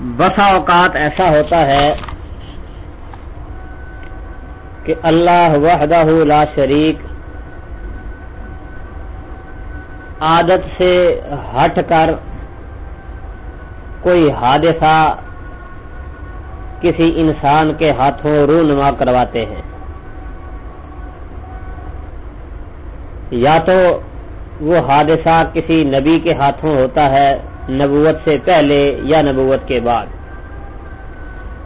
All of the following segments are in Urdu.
بسا اوقات ایسا ہوتا ہے کہ اللہ وحدہ لا شریک عادت سے ہٹ کر کوئی حادثہ کسی انسان کے ہاتھوں رونما کرواتے ہیں۔ یا تو وہ حادثہ کسی نبی کے ہاتھوں ہوتا ہے نبوت سے پہلے یا نبوت کے بعد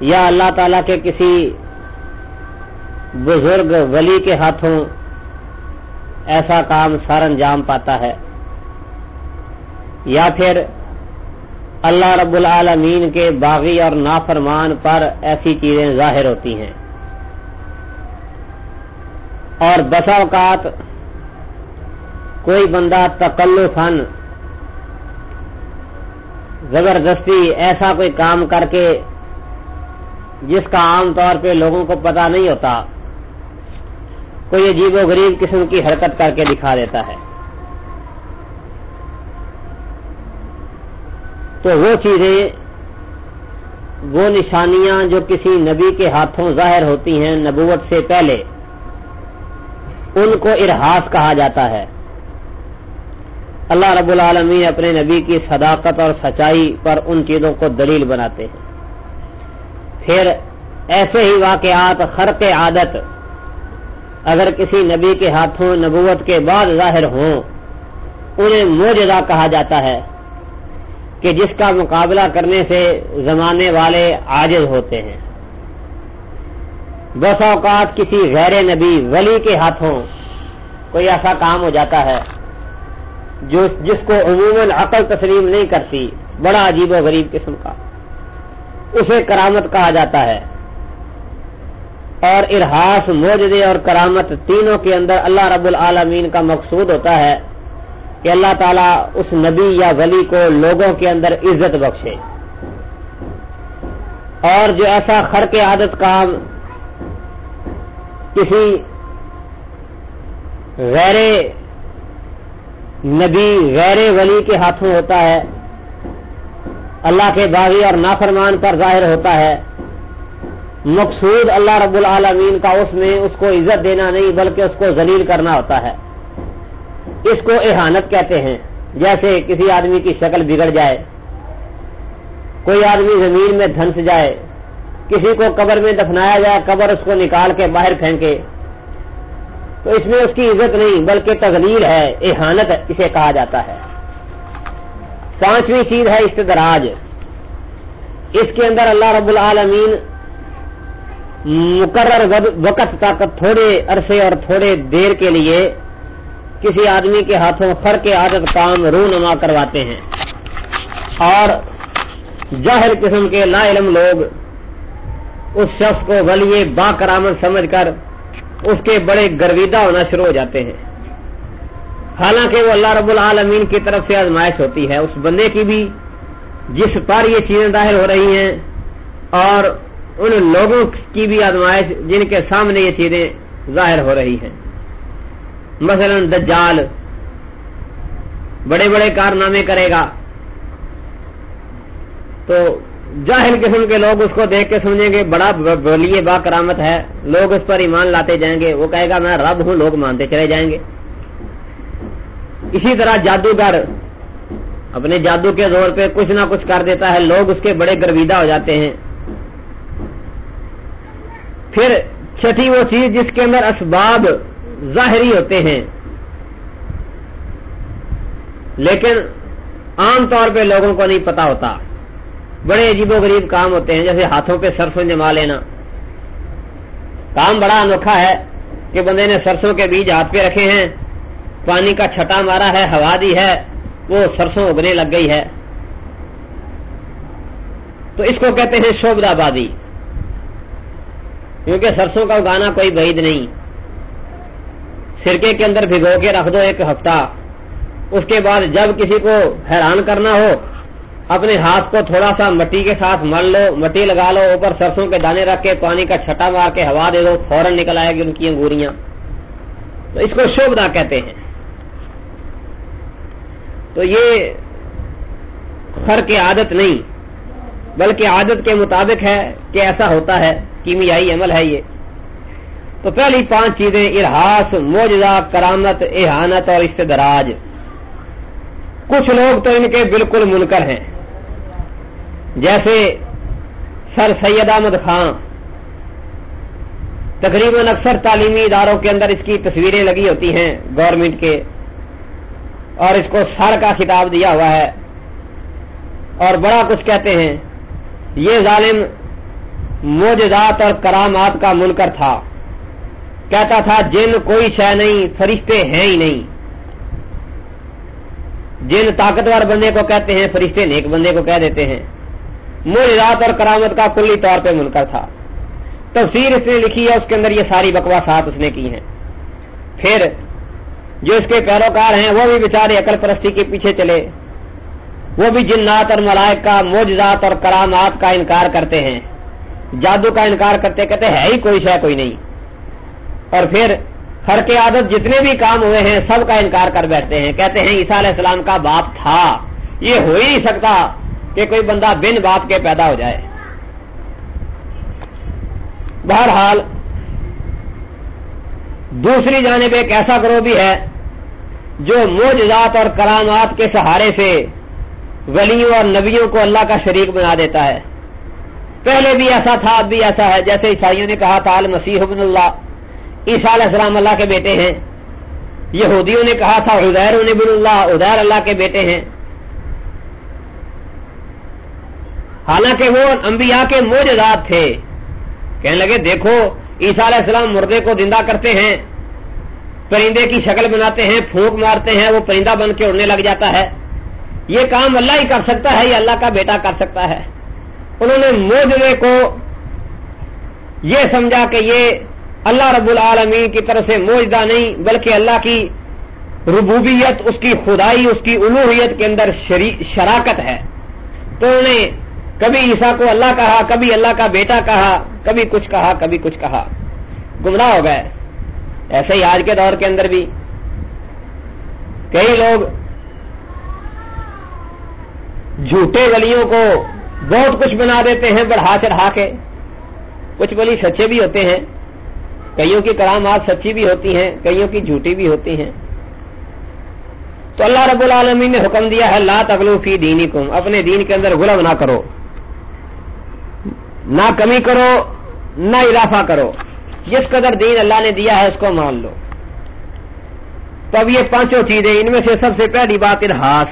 یا اللہ تعالی کے کسی بزرگ ولی کے ہاتھوں ایسا کام سر انجام پاتا ہے یا پھر اللہ رب العالمین کے باغی اور نافرمان پر ایسی چیزیں ظاہر ہوتی ہیں اور بسا اوقات کوئی بندہ تکلفن زبردستی ایسا کوئی کام کر کے جس کا عام طور پہ لوگوں کو پتا نہیں ہوتا، کوئی عجیب و غریب قسم کی حرکت کر کے دکھا دیتا ہے۔ تو وہ چیزیں، وہ نشانیاں جو کسی نبی کے ہاتھوں ظاہر ہوتی ہیں نبوت سے پہلے، ان کو ارحاس کہا جاتا ہے۔ اللہ رب العالمین اپنے نبی کی صداقت اور سچائی پر ان چیزوں کو دلیل بناتے ہیں۔ پھر ایسے ہی واقعات، خرق عادت اگر کسی نبی کے ہاتھوں نبوت کے بعد ظاہر ہوں، انہیں موجودہ کہا جاتا ہے کہ جس کا مقابلہ کرنے سے زمانے والے عاجز ہوتے ہیں۔ بس اوقات کسی غیر نبی ولی کے ہاتھوں کوئی ایسا کام ہو جاتا ہے جو جس کو عموماً عقل تسلیم نہیں کرتی، بڑا عجیب و غریب قسم کا۔ اسے کرامت کہا جاتا ہے۔ اور ارحاس موجدے اور کرامت تینوں کے اندر اللہ رب العالمین کا مقصود ہوتا ہے کہ اللہ تعالیٰ اس نبی یا ولی کو لوگوں کے اندر عزت بخشے۔ اور جو ایسا خر کے عادت کام، کسی غیر نبی غیر ولی کے ہاتھوں ہوتا ہے۔ اللہ کے باغی اور نافرمان پر ظاہر ہوتا ہے۔ مقصود اللہ رب العالمین کا اس میں اس کو عزت دینا نہیں، بلکہ اس کو ذلیل کرنا ہوتا ہے۔ اس کو احانت کہتے ہیں، جیسے کسی آدمی کی شکل بگڑ جائے، کوئی آدمی زمین میں دھنس جائے، کسی کو قبر میں دفنایا جائے، قبر اس کو نکال کے باہر پھینکے۔ تو اس میں اس کی عزت نہیں، بلکہ تغلیل ہے، احانت اسے کہا جاتا ہے۔ پانچویں چیز ہے استدراج۔ اس کے اندر اللہ رب العالمین مقرر وقت تک تھوڑے عرصے اور تھوڑے دیر کے لیے کسی آدمی کے ہاتھوں فر کے عادت کام رونما کرواتے ہیں۔ اور ظاہر قسم کے لا علم لوگ اس شخص کو ولیے با کرامت سمجھ کر اس کے بڑے گرویدہ ہونا شروع ہو جاتے ہیں۔ حالانکہ وہ اللہ رب العالمین کی طرف سے آزمائش ہوتی ہے۔ اس بندے کی بھی جس پر یہ چیزیں ظاہر ہو رہی ہیں اور ان لوگوں کی بھی آزمائش جن کے سامنے یہ چیزیں ظاہر ہو رہی ہیں۔ مثلا دجال بڑے بڑے کارنامے کرے گا تو جاہل قسم کے لوگ اس کو دیکھ کے سمجھیں گے، بڑا بلیے با کرامت ہے۔ لوگ اس پر ایمان لاتے جائیں گے۔ وہ کہے گا، میں رب ہوں، لوگ مانتے چلے جائیں گے۔ اسی طرح جادوگر اپنے جادو کے زور پہ کچھ نہ کچھ کر دیتا ہے، لوگ اس کے بڑے گرویدہ ہو جاتے ہیں۔ پھر چھٹی وہ چیز جس کے اندر اسباب ظاہری ہوتے ہیں۔ لیکن عام طور پہ لوگوں کو نہیں پتا ہوتا۔ بڑے عجیب و غریب کام ہوتے ہیں، جیسے ہاتھوں پہ سرسوں جما لینا۔ کام بڑا انوکھا ہے کہ بندے نے سرسوں کے بیج ہاتھ پہ رکھے ہیں، پانی کا چھٹا مارا ہے، ہوا دی ہے، وہ سرسوں اگنے لگ گئی ہے۔ تو اس کو کہتے ہیں شوبد آبادی کیونکہ سرسوں کا اگانا کوئی بعید نہیں۔ سرکے کے اندر بھگو کے رکھ دو ایک ہفتہ۔ اس کے بعد جب کسی کو حیران کرنا ہو اپنے ہاتھ کو تھوڑا سا مٹی کے ساتھ مل لو، مٹی لگا لو، اوپر سرسوں کے دانے رکھ کے، پانی کا چھٹا مار کے ہوا دے دو، فوراً نکل آئے گی ان کی انگوریاں۔ تو اس کو شوبدا کہتے ہیں۔ تو یہ خر کی عادت نہیں، بلکہ عادت کے مطابق ہے کہ ایسا ہوتا ہے، کیمیائی عمل ہے یہ۔ تو پہلی پانچ چیزیں ارحاس موجزہ کرامت، احانت اور استدراج۔ کچھ لوگ تو ان کے بالکل منکر ہیں۔ جیسے سر سید احمد خان، تقریباً اکثر تعلیمی اداروں کے اندر اس کی تصویریں لگی ہوتی ہیں گورنمنٹ کے، اور اس کو سر کا خطاب دیا ہوا ہے۔ اور بڑا کچھ کہتے ہیں، یہ ظالم موجزات اور کرامات کا منکر تھا۔ کہتا تھا، جن کوئی شہ نہیں، فرشتے ہیں ہی نہیں۔ جن طاقتور بندے کو کہتے ہیں، فرشتے نیک بندے کو کہہ دیتے ہیں۔ موجزات اور کرامت کا کلی طور پہ منکر تھا۔ تفسیر اس نے لکھی ہے، اس کے اندر یہ ساری بکواسات اس نے کی ہیں۔ پھر جو اس کے پیروکار ہیں، وہ بھی بیچارے عقل پرستی کے پیچھے چلے۔ وہ بھی جنات اور ملائک کا موجزات اور کرامات کا انکار کرتے ہیں۔ جادو کا انکار کرتے کہتے ہے ہی کوئی شے، کوئی نہیں۔ اور پھر ہر کے عادت جتنے بھی کام ہوئے ہیں، سب کا انکار کر بیٹھتے ہیں۔ کہتے ہیں، عیسیٰ علیہ السلام کا باپ تھا۔ یہ ہو ہی نہیں سکتا۔ کہ کوئی بندہ بن باپ کے پیدا ہو جائے۔ بہرحال، دوسری جانب ایک ایسا گروہ بھی ہے جو موجزات اور کرامات کے سہارے سے ولیوں اور نبیوں کو اللہ کا شریک بنا دیتا ہے۔ پہلے بھی ایسا تھا، اب بھی ایسا ہے۔ جیسے عیسائیوں نے کہا تھا المسیح ابن اللہ، عیسیٰ علیہ السلام اللہ کے بیٹے ہیں۔ یہودیوں نے کہا تھا ادیر ابن اللہ ادیر اللہ کے بیٹے ہیں۔ حالانکہ وہ انبیاء کے موجزات تھے۔ کہنے لگے، دیکھو، عیسیٰ علیہ السلام مردے کو زندہ کرتے ہیں، پرندے کی شکل بناتے ہیں، پھونک مارتے ہیں، وہ پرندہ بن کے اڑنے لگ جاتا ہے۔ یہ کام اللہ ہی کر سکتا ہے، یہ اللہ کا بیٹا کر سکتا ہے۔ انہوں نے موجے کو یہ سمجھا کہ یہ اللہ رب العالمین کی طرف سے موجدہ نہیں، بلکہ اللہ کی ربوبیت، اس کی خدائی، اس کی الوحیت کے اندر شراکت ہے۔ تو انہوں نے کبھی عیسا کو اللہ کہا، کبھی اللہ کا بیٹا کہا، کبھی کچھ کہا، کبھی کچھ کہا۔ گمراہ ہو گئے۔ ایسے ہی آج کے دور کے اندر بھی۔ کئی لوگ جھوٹے ولیوں کو بہت کچھ بنا دیتے ہیں، بڑھا چڑھا کے۔ کچھ ولی سچے بھی ہوتے ہیں۔ کئیوں کی کرامات سچی بھی ہوتی ہیں، کئیوں کی جھوٹی بھی ہوتی ہیں۔ تو اللہ رب العالمین نے حکم دیا ہے، لا تغلو فی دینکم۔ اپنے دین کے اندر غلم نہ کرو۔ نہ کمی کرو، نہ اضافہ کرو۔ جس قدر دین اللہ نے دیا ہے، اس کو مان لو۔ تب یہ پانچوں چیزیں، ان میں سے سب سے پہلی بات ارحاس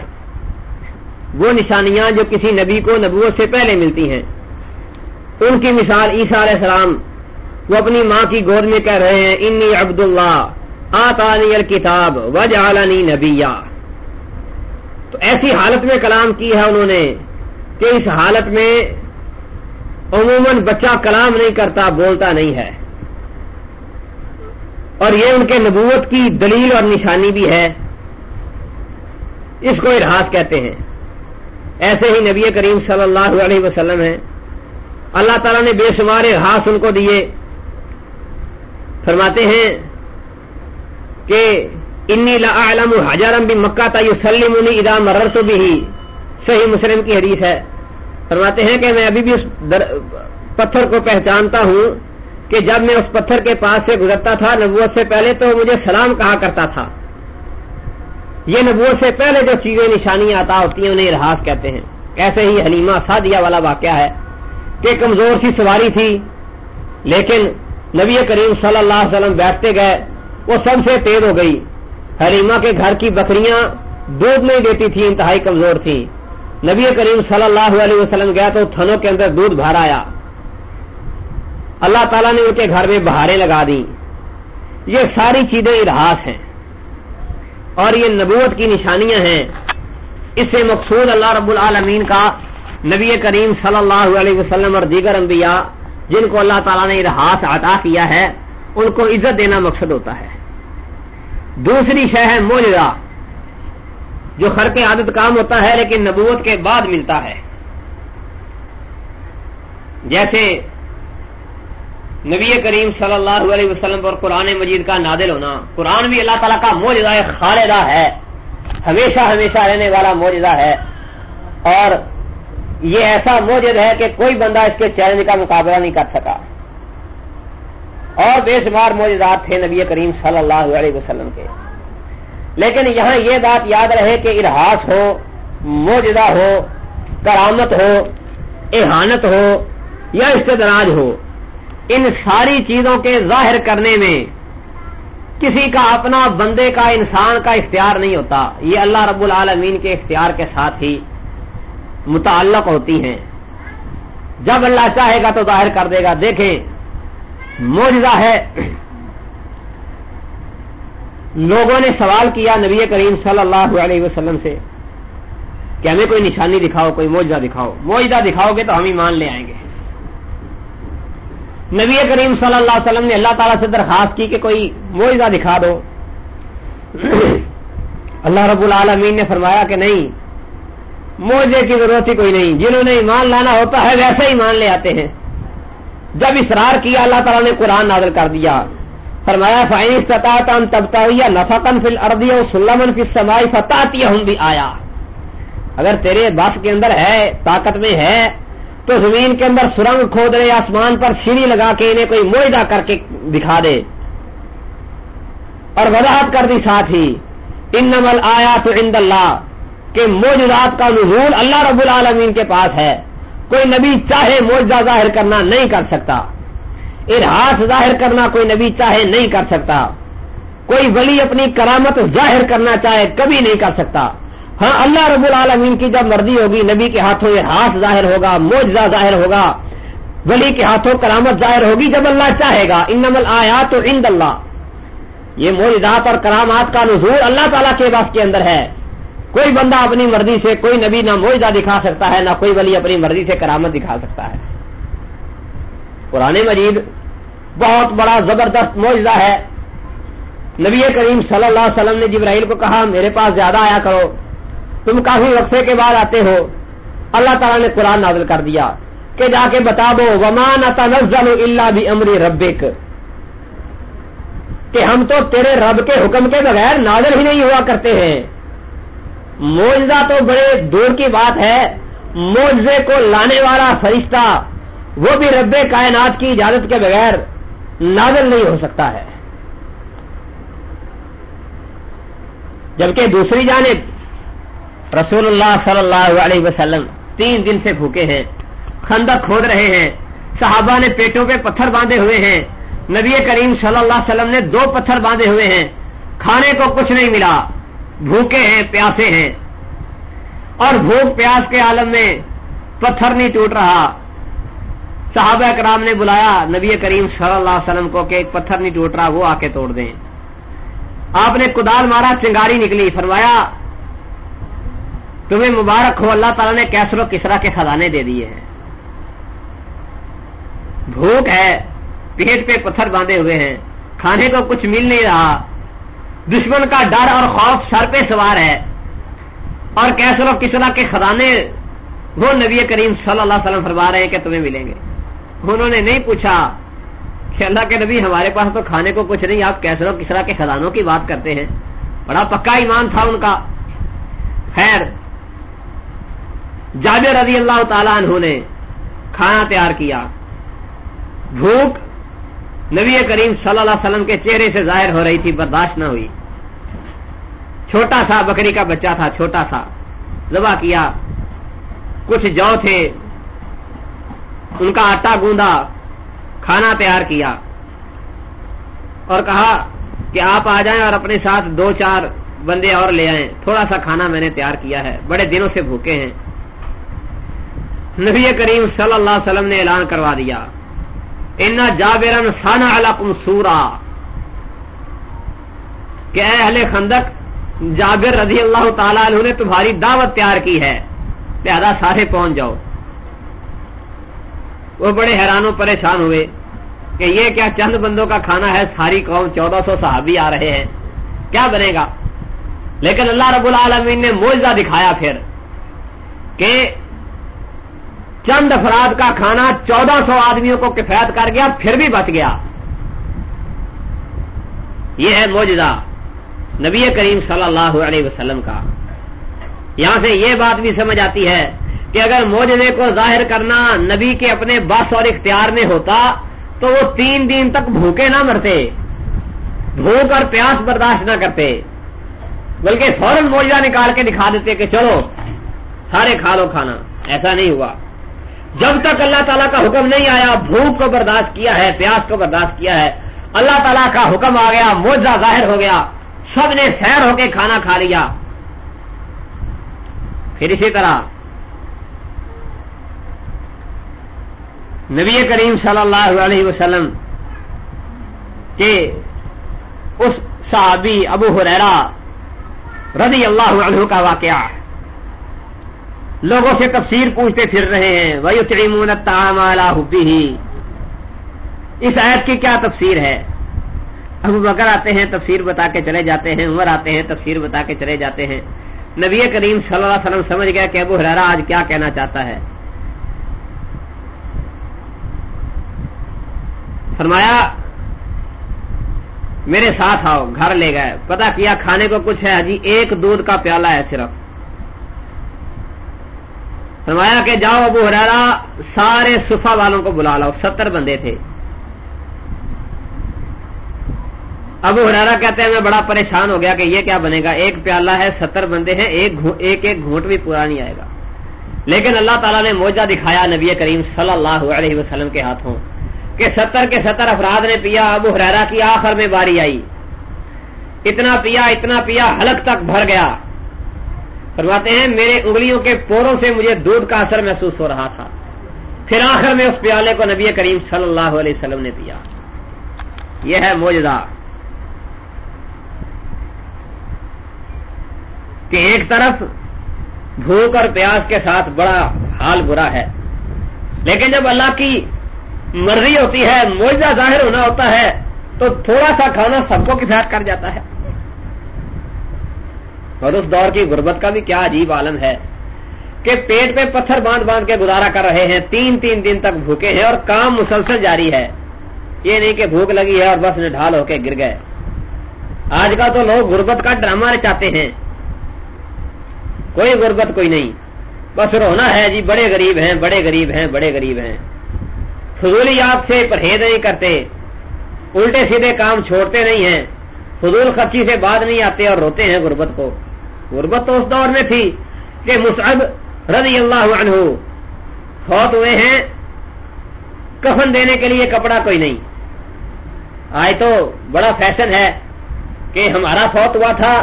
وہ نشانیاں جو کسی نبی کو نبوت سے پہلے ملتی ہیں۔ ان کی مثال عیسیٰ علیہ السلام، وہ اپنی ماں کی گود میں کہہ رہے ہیں، انی عبد اللہ آتانی الکتاب وج نبیا. تو ایسی حالت میں کلام کی ہے انہوں نے کہ اس حالت میں عموماً بچہ کلام نہیں کرتا، بولتا نہیں ہے۔ اور یہ ان کے نبوت کی دلیل اور نشانی بھی ہے۔ اس کو ارحاس کہتے ہیں۔ ایسے ہی نبی کریم صلی اللہ علیہ وسلم ہیں۔ اللہ تعالیٰ نے بے شمار ارحاس ان کو دیے۔ فرماتے ہیں کہ انی لعلم حجرم بھی مکہ تا یسلم اذا مررت بھی صحیح مسلم کی حدیث ہے۔ فرماتے ہیں کہ میں ابھی بھی اس پتھر کو پہچانتا ہوں کہ جب میں اس پتھر کے پاس سے گزرتا تھا، نبوت سے پہلے تو مجھے سلام کہا کرتا تھا۔ یہ نبوت سے پہلے جو چیزیں نشانیاں آتا ہوتی ہیں، انہیں ارحاس کہتے ہیں۔ ایسے ہی حلیمہ سادیا والا واقعہ ہے کہ کمزور سی سواری تھی، لیکن نبی کریم صلی اللہ علیہ وسلم بیٹھتے گئے، وہ سب سے تیز ہو گئی۔ حلیمہ کے گھر کی بکریاں دودھ نہیں دیتی تھی انتہائی کمزور تھی نبی کریم صلی اللہ علیہ وسلم گیا تو تھنوں کے اندر دودھ بھر آیا۔ اللہ تعالیٰ نے ان کے گھر میں بہاریں لگا دی یہ ساری چیزیں ارحاس ہیں اور یہ نبوت کی نشانیاں ہیں۔ اس سے مقصود اللہ رب العالمین کا نبی کریم صلی اللہ علیہ وسلم اور دیگر انبیاء جن کو اللہ تعالیٰ نے ارحاس عطا کیا ہے، ان کو عزت دینا مقصد ہوتا ہے۔ دوسری شہ ہے موجودہ جو خر کے عادت کام ہوتا ہے لیکن نبوت کے بعد ملتا ہے۔ جیسے نبی کریم صلی اللہ علیہ وسلم پر قرآن مجید کا نادل ہونا، قرآن بھی اللہ تعالیٰ کا موجودہ خالدہ ہے۔ ہمیشہ ہمیشہ رہنے والا موجودہ ہے۔ اور یہ ایسا موجد ہے کہ کوئی بندہ اس کے چیلنج کا مقابلہ نہیں کر سکا۔ اور بے شمار موجودات تھے نبی کریم صلی اللہ علیہ وسلم کے۔ لیکن یہاں یہ بات یاد رہے کہ ارحاس ہو موجودہ ہو، کرامت ہو، احانت ہو یا استدراج ہو، ان ساری چیزوں کے ظاہر کرنے میں کسی کا اپنا بندے کا انسان کا اختیار نہیں ہوتا۔ یہ اللہ رب العالمین کے اختیار کے ساتھ ہی متعلق ہوتی ہیں۔ جب اللہ چاہے گا تو ظاہر کر دے گا۔ دیکھیں موجودہ ہے لوگوں نے سوال کیا نبی کریم صلی اللہ علیہ وسلم سے کہ ہمیں کوئی نشانی دکھاؤ، کوئی موجودہ دکھاؤ۔ موجودہ دکھاؤ گے تو ہم ایمان لے آئیں گے۔ نبی کریم صلی اللہ علیہ وسلم نے اللہ تعالیٰ سے درخواست کی کہ کوئی موجودہ دکھا دو۔ اللہ رب العالمین نے فرمایا کہ نہیں موجے کی ضرورت ہی کوئی نہیں۔ جنہوں نے ایمان لانا ہوتا ہے ویسے ہی مان لے آتے ہیں۔ جب اصرار کیا، اللہ تعالیٰ نے قرآن نازل کر دیا۔ فرمایا فائن ستاطان تبتا نفقن فل اردی اور سلمن فل سمائی فتح ہوں بھی آیا اگر تیرے بس کے اندر ہے، طاقت میں ہے، تو زمین کے اندر سرنگ کھود رہے، آسمان پر سیڑھی لگا کے انہیں کوئی معاہدہ کر کے دکھا دے۔ اور وضاحت کر دی ساتھ ہی ان نمل آیا تو اند اللہ کہ موجودات کا نزول اللہ رب العالمین کے پاس ہے۔ کوئی نبی چاہے موجودہ ظاہر کرنا نہیں کر سکتا۔ ارحاس ظاہر کرنا کوئی نبی چاہے نہیں کر سکتا۔ کوئی ولی اپنی کرامت ظاہر کرنا چاہے کبھی نہیں کر سکتا۔ ہاں اللہ رب العالمین کی جب مرضی ہوگی، نبی کے ہاتھوں یہ ہاتھ ظاہر ہوگا موجزہ ظاہر ہوگا، ولی کے ہاتھوں کرامت ظاہر ہوگی جب اللہ چاہے گا۔ ان آیا تو اند اللہ۔ یہ موجدات اور کرامات کا نظور اللہ تعالیٰ کے بس کے اندر ہے۔ کوئی بندہ اپنی مرضی سے کوئی نبی نہ موجدہ دکھا سکتا ہے، نہ کوئی ولی اپنی مرضی سے کرامت دکھا سکتا ہے۔ قرآن مجید بہت بڑا زبردست موجودہ ہے۔ نبی کریم صلی اللہ علیہ وسلم نے جبرائیل کو کہا، میرے پاس زیادہ آیا کرو۔ تم کافی وقفے کے بعد آتے ہو۔ اللہ تعالیٰ نے قرآن نازل کر دیا کہ جا کے بتا دو ومان تنزل اللہ بھی امری ربک کہ ہم تو تیرے رب کے حکم کے بغیر نازل ہی نہیں ہوا کرتے ہیں۔ موجزہ تو بڑے دور کی بات ہے۔ موجزے کو لانے والا فرشتہ وہ بھی رب کائنات کی اجازت کے بغیر نازل نہیں ہو سکتا ہے۔ جبکہ دوسری جانب رسول اللہ صلی اللہ علیہ وسلم تین دن سے بھوکے ہیں، خندق کھود رہے ہیں، صحابہ نے پیٹوں پہ پتھر باندھے ہوئے ہیں۔ نبی کریم صلی اللہ علیہ وسلم نے دو پتھر باندھے ہوئے ہیں۔ کھانے کو کچھ نہیں ملا، بھوکے ہیں، پیاسے ہیں۔ اور بھوک پیاس کے عالم میں پتھر نہیں ٹوٹ رہا۔ صحابہ کرام نے بلایا، نبی کریم صلی اللہ علیہ وسلم کو کہ ایک پتھر نہیں ٹوٹ رہا، وہ آ کے توڑ دیں۔ آپ نے کدال مارا چنگاری نکلی، فرمایا، تمہیں مبارک ہو، اللہ تعالیٰ نے کیسر و کسرا کے خزانے دے دیے ہیں۔ بھوک ہے، پیٹ پہ پتھر باندھے ہوئے ہیں۔ کھانے کو کچھ مل نہیں رہا۔ دشمن کا ڈر اور خوف سر پہ سوار ہے۔ اور کیسر و کسرا کے خزانے، وہ نبی کریم صلی اللہ علیہ وسلم فرما رہے ہیں کہ تمہیں ملیں گے۔ انہوں نے نہیں پوچھا کہ اللہ کے نبی ہمارے پاس تو کھانے کو کچھ نہیں، آپ کیسروں کسرا کے خزانوں کی بات کرتے ہیں۔ بڑا پکا ایمان تھا ان کا۔ خیر جاب رضی اللہ تعالیٰ عنہ نے کھانا تیار کیا۔ بھوک نبی کریم صلی اللہ علیہ وسلم کے چہرے سے ظاہر ہو رہی تھی، برداشت نہ ہوئی۔ چھوٹا سا بکری کا بچہ تھا، چھوٹا سا۔ ذبح کیا۔ کچھ جو تھے ان کا آٹا گوندا، کھانا تیار کیا اور کہا کہ آپ آ جائیں اور اپنے ساتھ دو چار بندے اور لے آئیں۔ تھوڑا سا کھانا میں نے تیار کیا ہے۔ بڑے دنوں سے بھوکے ہیں۔ نبی کریم صلی اللہ علیہ وسلم نے اعلان کروا دیا۔ ان جابرن سانا القم سورا۔ کہ اے اہل خندق، جابر رضی اللہ تعالیٰ عنہ نے تمہاری دعوت تیار کی ہے۔ لہذا سارے پہنچ جاؤ۔ وہ بڑے حیران و پریشان ہوئے کہ یہ کیا چند بندوں کا کھانا ہے؟ ساری قوم چودہ سو صحابی آ رہے ہیں۔ کیا بنے گا؟ لیکن اللہ رب العالمین نے موجہ دکھایا پھر کہ چند افراد کا کھانا چودہ سو آدمیوں کو کفایت کر گیا، پھر بھی بچ گیا۔ یہ ہے موجودہ نبی کریم صلی اللہ علیہ وسلم کا۔ یہاں سے یہ بات بھی سمجھ آتی ہے کہ اگر موجے کو ظاہر کرنا نبی کے اپنے بس اور اختیار میں ہوتا تو وہ تین دن تک بھوکے نہ مرتے، بھوک اور پیاس برداشت نہ کرتے۔ بلکہ فوراً موجہ نکال کے دکھا دیتے کہ چلو، سارے کھا لو کھانا۔ ایسا نہیں ہوا۔ جب تک اللہ تعالیٰ کا حکم نہیں آیا، بھوک کو برداشت کیا ہے، پیاس کو برداشت کیا ہے، اللہ تعالیٰ کا حکم آ گیا موجہ ظاہر ہو گیا، سب نے سیر ہو کے کھانا کھا لیا۔ پھر اسی طرح نبی کریم صلی اللہ علیہ وسلم کے اس صحابی ابو حریرا رضی اللہ عنہ کا واقعہ لوگوں سے تفسیر پوچھتے پھر رہے ہیں وہی تریمون ہی اس آیت کی کیا تفسیر ہے؟ ابو بکر آتے ہیں، تفسیر بتا کے چلے جاتے ہیں، عمر آتے ہیں، تفسیر بتا کے چلے جاتے ہیں۔ نبی کریم صلی اللہ علیہ وسلم سمجھ گیا کہ ابو حرارا آج کیا کہنا چاہتا ہے۔ فرمایا میرے ساتھ آؤ گھر لے گئے۔ پتا کیا کھانے کو کچھ ہے جی ایک دودھ کا پیالہ ہے صرف۔ فرمایا کہ جاؤ ابو ہرارا سارے صفا والوں کو بلا لاؤ ستر بندے تھے۔ ابو ہرارا کہتے ہیں میں بڑا پریشان ہو گیا کہ یہ کیا بنے گا؟ ایک پیالہ ہے ستر بندے ہیں ایک ایک, ایک گھونٹ بھی پورا نہیں آئے گا۔ لیکن اللہ تعالیٰ نے موجہ دکھایا نبی کریم صلی اللہ علیہ وسلم کے ہاتھوں۔ کہ ستر کے ستر افراد نے پیا ابو ہرارا کی آخر میں باری آئی۔ اتنا پیا اتنا پیا، حلق تک بھر گیا۔ فرماتے ہیں، میرے انگلیوں کے پوروں سے مجھے دودھ کا اثر محسوس ہو رہا تھا۔ پھر آخر میں اس پیالے کو نبی کریم صلی اللہ علیہ وسلم نے پیا۔ یہ ہے موجدہ کہ ایک طرف بھوک اور پیاس کے ساتھ بڑا حال برا ہے، لیکن جب اللہ کی مرضی ہوتی ہے، معجزہ ظاہر ہونا ہوتا ہے، تو تھوڑا سا کھانا سب کو کفایت کر جاتا ہے۔ اور اس دور کی غربت کا بھی کیا عجیب عالم ہے کہ پیٹ پہ پتھر باندھ باندھ کے گزارا کر رہے ہیں، تین تین دن تک بھوکے ہیں اور کام مسلسل جاری ہے۔ یہ نہیں کہ بھوک لگی ہے اور بس ڈھال ہو کے گر گئے۔ آج کل تو لوگ غربت کا ڈرامہ چاہتے ہیں۔ کوئی غربت کوئی نہیں۔ بس رونا ہے جی بڑے غریب ہیں، بڑے غریب ہیں، بڑے غریب ہیں۔ فضولی آپ سے پرہیز نہیں کرتے، الٹے سیدھے کام چھوڑتے نہیں ہیں، فضول خرچی سے بعد نہیں آتے اور روتے ہیں غربت کو۔ غربت تو اس دور میں تھی کہ مصعب رضی اللہ عنہ فوت ہوئے ہیں، کفن دینے کے لیے کپڑا کوئی نہیں۔ آج تو بڑا فیشن ہے کہ ہمارا فوت ہوا تھا،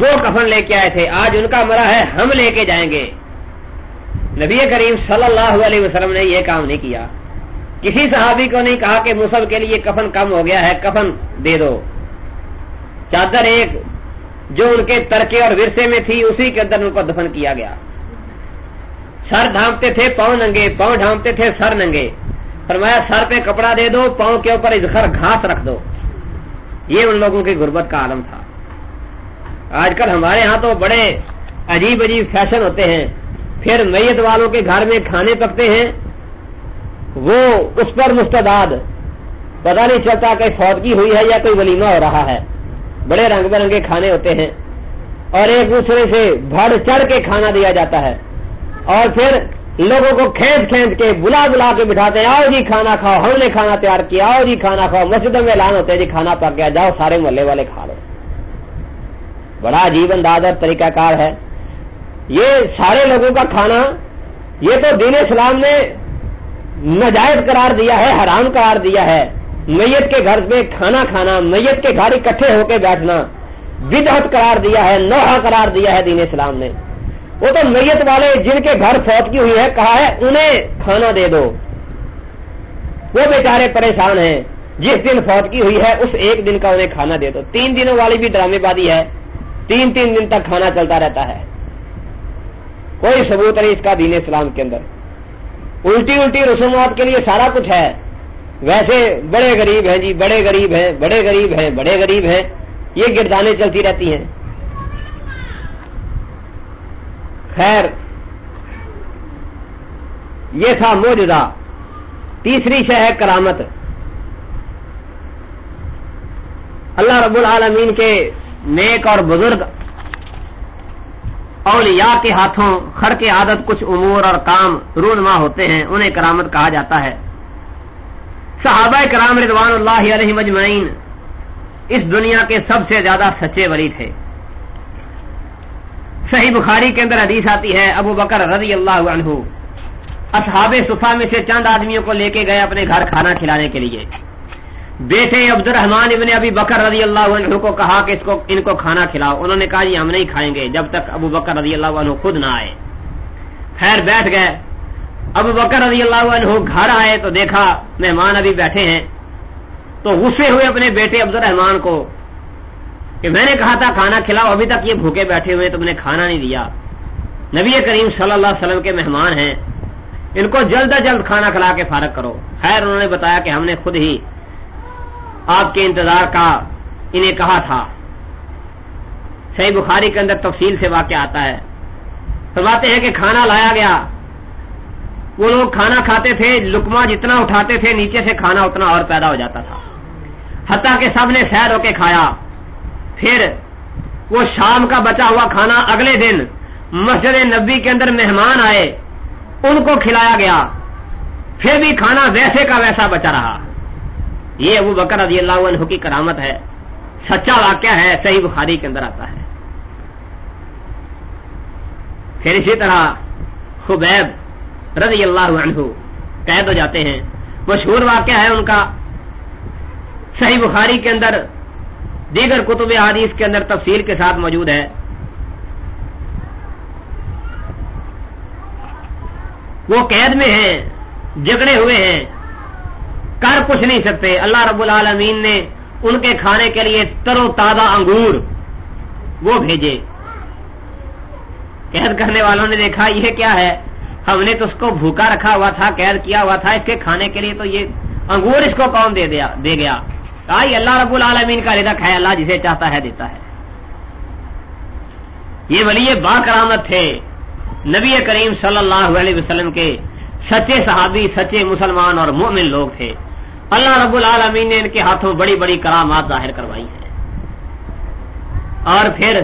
وہ کفن لے کے آئے تھے، آج ان کا مرا ہے، ہم لے کے جائیں گے۔ نبی کریم صلی اللہ علیہ وسلم نے یہ کام نہیں کیا۔ کسی صحابی کو نہیں کہا کہ مصب کے لیے کفن کم ہو گیا ہے، کفن دے دو۔ چادر ایک جو ان کے ترکے اور ورثے میں تھی، اسی کے اندر ان کو دفن کیا گیا۔ سر ڈھانپتے تھے، پاؤں ننگے، پاؤں ڈھانپتے تھے، سر ننگے۔ فرمایا، سر پہ کپڑا دے دو، پاؤں کے اوپر ادھر گھاس رکھ دو۔ یہ ان لوگوں کی غربت کا عالم تھا۔ آج کل ہمارے ہاں تو بڑے عجیب عجیب فیشن ہوتے ہیں۔ پھر میت والوں کے گھر میں کھانے پکتے ہیں۔ وہ اس پر مستداد پتا نہیں چلتا کہ فوتگی ہوئی ہے یا کوئی ولیمہ ہو رہا ہے۔ بڑے رنگ برنگے کھانے ہوتے ہیں اور ایک دوسرے سے بڑھ چڑھ کے کھانا دیا جاتا ہے۔ اور پھر لوگوں کو کھینچ کھینچ کے بلا بلا کے بٹھاتے ہیں، آؤ جی کھانا کھاؤ، ہم نے کھانا تیار کیا، آؤ جی کھانا کھاؤ۔ مسجدوں میں اعلان ہوتے ہیں جی کھانا پک گیا، جاؤ سارے محلے والے کھا لو۔ بڑا عجیب انداز اور طریقہ کار ہے۔ یہ سارے لوگوں کا کھانا، یہ تو دین اسلام نے نجائز قرار دیا ہے، حرام قرار دیا ہے۔ میت کے گھر میں کھانا کھانا، میت کے گھر اکٹھے ہو کے بیٹھنا، بدعت قرار دیا ہے، نوحہ قرار دیا ہے دین اسلام نے۔ وہ تو میت والے جن کے گھر فوت کی ہوئی ہے، کہا ہے، انہیں کھانا دے دو۔ وہ بیچارے پریشان ہیں، جس دن فوت کی ہوئی ہے، اس ایک دن کا انہیں کھانا دے دو۔ تین دنوں والی بھی ڈرامے بازی ہے، تین تین دن تک کھانا چلتا رہتا ہے۔ کوئی ثبوت نہیں اس کا دین اسلام کے اندر۔ الٹی الٹی رسومات کے لیے سارا کچھ ہے۔ ویسے بڑے غریب ہیں جی بڑے غریب ہیں، بڑے غریب ہیں، بڑے غریب ہیں۔ یہ گردانے چلتی رہتی ہیں۔ خیر، یہ تھا موجودہ تیسری شہ ہے کرامت۔ اللہ رب العالمین کے نیک اور بزرگ اولیاء کے ہاتھوں خر کے عادت کچھ امور اور کام رونما ہوتے ہیں، انہیں کرامت کہا جاتا ہے۔ صحابہ کرام رضوان اللہ علیہ مجمعین اس دنیا کے سب سے زیادہ سچے ولی تھے۔ صحیح بخاری کے اندر حدیث آتی ہے، ابو بکر رضی اللہ عنہ اصحاب صفا میں سے چند آدمیوں کو لے کے گئے اپنے گھر کھانا کھلانے کے لیے۔ بیٹے عبد الرحمان ابن ابی بکر رضی اللہ عنہ کو کہا کہ اس کو ان کو کھانا کھلاؤ۔ انہوں نے کہا یہ ہم نہیں کھائیں گے جب تک ابو بکر رضی اللہ عنہ خود نہ آئے۔ خیر بیٹھ گئے۔ ابو بکر رضی اللہ عنہ گھر آئے تو دیکھا مہمان ابھی بیٹھے ہیں۔ تو غصے ہوئے اپنے بیٹے عبد الرحمان کو کہ میں نے کہا تھا کھانا کھلاؤ، ابھی تک یہ بھوکے بیٹھے ہوئے تم نے کھانا نہیں دیا۔ نبی کریم صلی اللہ علیہ وسلم کے مہمان ہیں۔ ان کو جلد از جلد کھانا کھلا کے فارغ کرو۔ خیر انہوں نے بتایا کہ ہم نے خود ہی آپ کے انتظار کا انہیں کہا تھا۔ صحیح بخاری کے اندر تفصیل سے واقع آتا ہے۔ فرماتے ہیں کہ کھانا لایا گیا۔ وہ لوگ کھانا کھاتے تھے لکما جتنا اٹھاتے تھے، نیچے سے کھانا اتنا اور پیدا ہو جاتا تھا۔ حتیٰ کہ سب نے سیر ہو کے کھایا۔ پھر وہ شام کا بچا ہوا کھانا اگلے دن مسجد نبی کے اندر مہمان آئے، ان کو کھلایا گیا۔ پھر بھی کھانا ویسے کا ویسا بچا رہا۔ یہ ابو بکر رضی اللہ عنہ کی کرامت ہے۔ سچا واقعہ ہے، صحیح بخاری کے اندر آتا ہے۔ پھر اسی طرح خبیب رضی اللہ عنہ قید ہو جاتے ہیں۔ مشہور واقعہ ہے ان کا۔ صحیح بخاری کے اندر، دیگر کتب حدیث کے اندر تفصیل کے ساتھ موجود ہے۔ وہ قید میں ہیں جگڑے ہوئے ہیں۔ کر کچھ نہیں سکتے۔ اللہ رب العالمین نے ان کے کھانے کے لیے ترو تازہ انگور وہ بھیجے۔ قید کرنے والوں نے دیکھا، یہ کیا ہے؟ ہم نے تو اس کو بھوکا رکھا ہوا تھا، قید کیا ہوا تھا، اس کے کھانے کے لیے تو یہ انگور اس کو کون دے دیا، دے گیا۔ کہا یہ اللہ رب العالمین کا رزق ہے، اللہ جسے چاہتا ہے، دیتا ہے۔ یہ ولی با کرامت تھے نبی کریم صلی اللہ علیہ وسلم کے سچے صحابی، سچے مسلمان اور مومن لوگ تھے۔ اللہ رب العالمین نے ان کے ہاتھوں بڑی بڑی کرامات ظاہر کروائی ہیں۔ اور پھر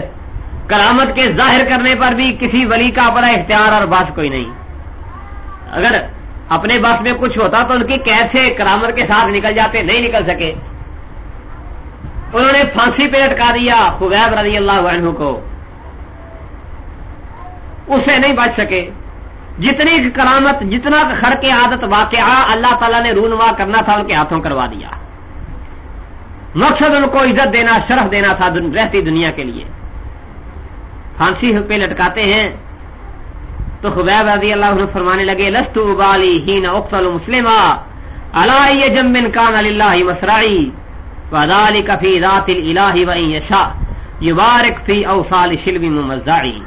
کرامت کے ظاہر کرنے پر بھی کسی ولی کا بڑا اختیار اور بات کوئی نہیں۔ اگر اپنے بات میں کچھ ہوتا تو ان کی کیسے کرامت کے ساتھ نکل جاتے، نہیں نکل سکے۔ انہوں نے پھانسی پہ لٹکا دیا خبیب رضی اللہ عنہ کو۔ اسے نہیں بچ سکے۔ جتنی کرامت، جتنا خر کے عادت واقعہ اللہ تعالیٰ نے رونما کرنا تھا، ان کے ہاتھوں کروا دیا۔ مقصد ان کو عزت دینا، شرف دینا تھا رہتی دنیا کے لیے۔ پھانسی پہ لٹکاتے ہیں۔ تو خبیب رضی اللہ عنہ فرمانے لگے لست ابالی ہی نہ اکسل مسلم اللہ جمن کان اللہ مسرائی وزال کفی رات الہی و یشا یبارک فی اوصال شلوی ممزعی۔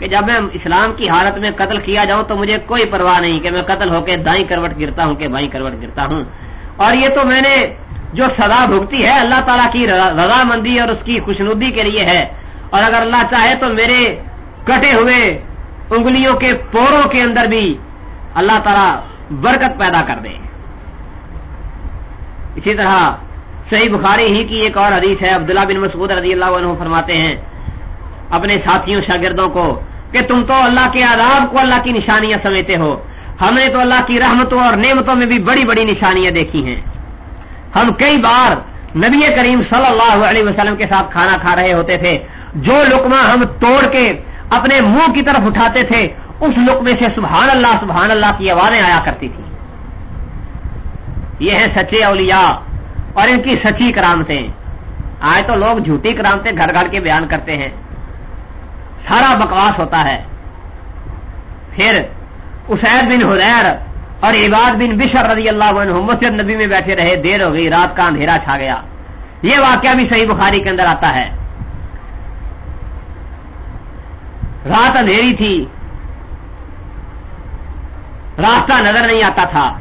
کہ جب میں اسلام کی حالت میں قتل کیا جاؤں تو مجھے کوئی پرواہ نہیں کہ میں قتل ہو کے دائیں کروٹ گرتا ہوں کہ بائیں کروٹ گرتا ہوں۔ اور یہ تو میں نے جو سزا بھگتی ہے اللہ تعالیٰ کی رضامندی اور اس کی خوشنودی کے لیے ہے۔ اور اگر اللہ چاہے تو میرے کٹے ہوئے انگلیوں کے پوروں کے اندر بھی اللہ تعالیٰ برکت پیدا کر دے۔ اسی طرح صحیح بخاری ہی کی ایک اور حدیث ہے، عبداللہ بن مسعود رضی اللہ عنہ فرماتے ہیں، اپنے ساتھیوں، شاگردوں کو کہ تم تو اللہ کے عذاب کو اللہ کی نشانیاں سمجھتے ہو۔ ہم نے تو اللہ کی رحمتوں اور نعمتوں میں بھی بڑی بڑی نشانیاں دیکھی ہیں۔ ہم کئی بار نبی کریم صلی اللہ علیہ وسلم کے ساتھ کھانا کھا رہے ہوتے تھے۔ جو لکما ہم توڑ کے اپنے منہ کی طرف اٹھاتے تھے، اس لکمے سے سبحان اللہ سبحان اللہ کی آوازیں آیا کرتی تھی یہ ہیں سچے اولیاء اور ان کی سچی کرامتیں۔ آئے تو لوگ جھوٹی کرامتیں گھر گھر کے بیان کرتے ہیں۔ سارا بکواس ہوتا ہے۔ پھر اسید بن حدیر اور عباد بن بشر رضی اللہ عنہ مسجد نبی میں بیٹھے رہے، دیر ہو گئی، رات کا اندھیرا چھا گیا۔ یہ واقعہ بھی صحیح بخاری کے اندر آتا ہے۔ رات اندھیری تھی۔ راستہ نظر نہیں آتا تھا۔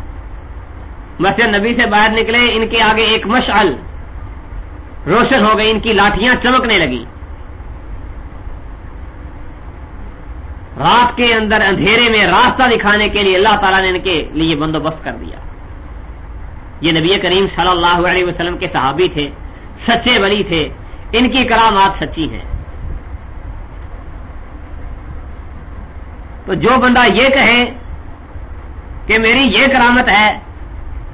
مسجد نبی سے باہر نکلے، ان کے آگے ایک مشعل۔ روشن ہو گئی، ان کی لاٹیاں چمکنے لگی رات کے اندر اندھیرے میں راستہ دکھانے کے لیے اللہ تعالیٰ نے ان کے لیے بندوبست کر دیا۔ یہ نبی کریم صلی اللہ علیہ وسلم کے صحابی تھے، سچے ولی تھے، ان کی کرامات سچی ہیں۔ تو جو بندہ یہ کہے کہ میری یہ کرامت ہے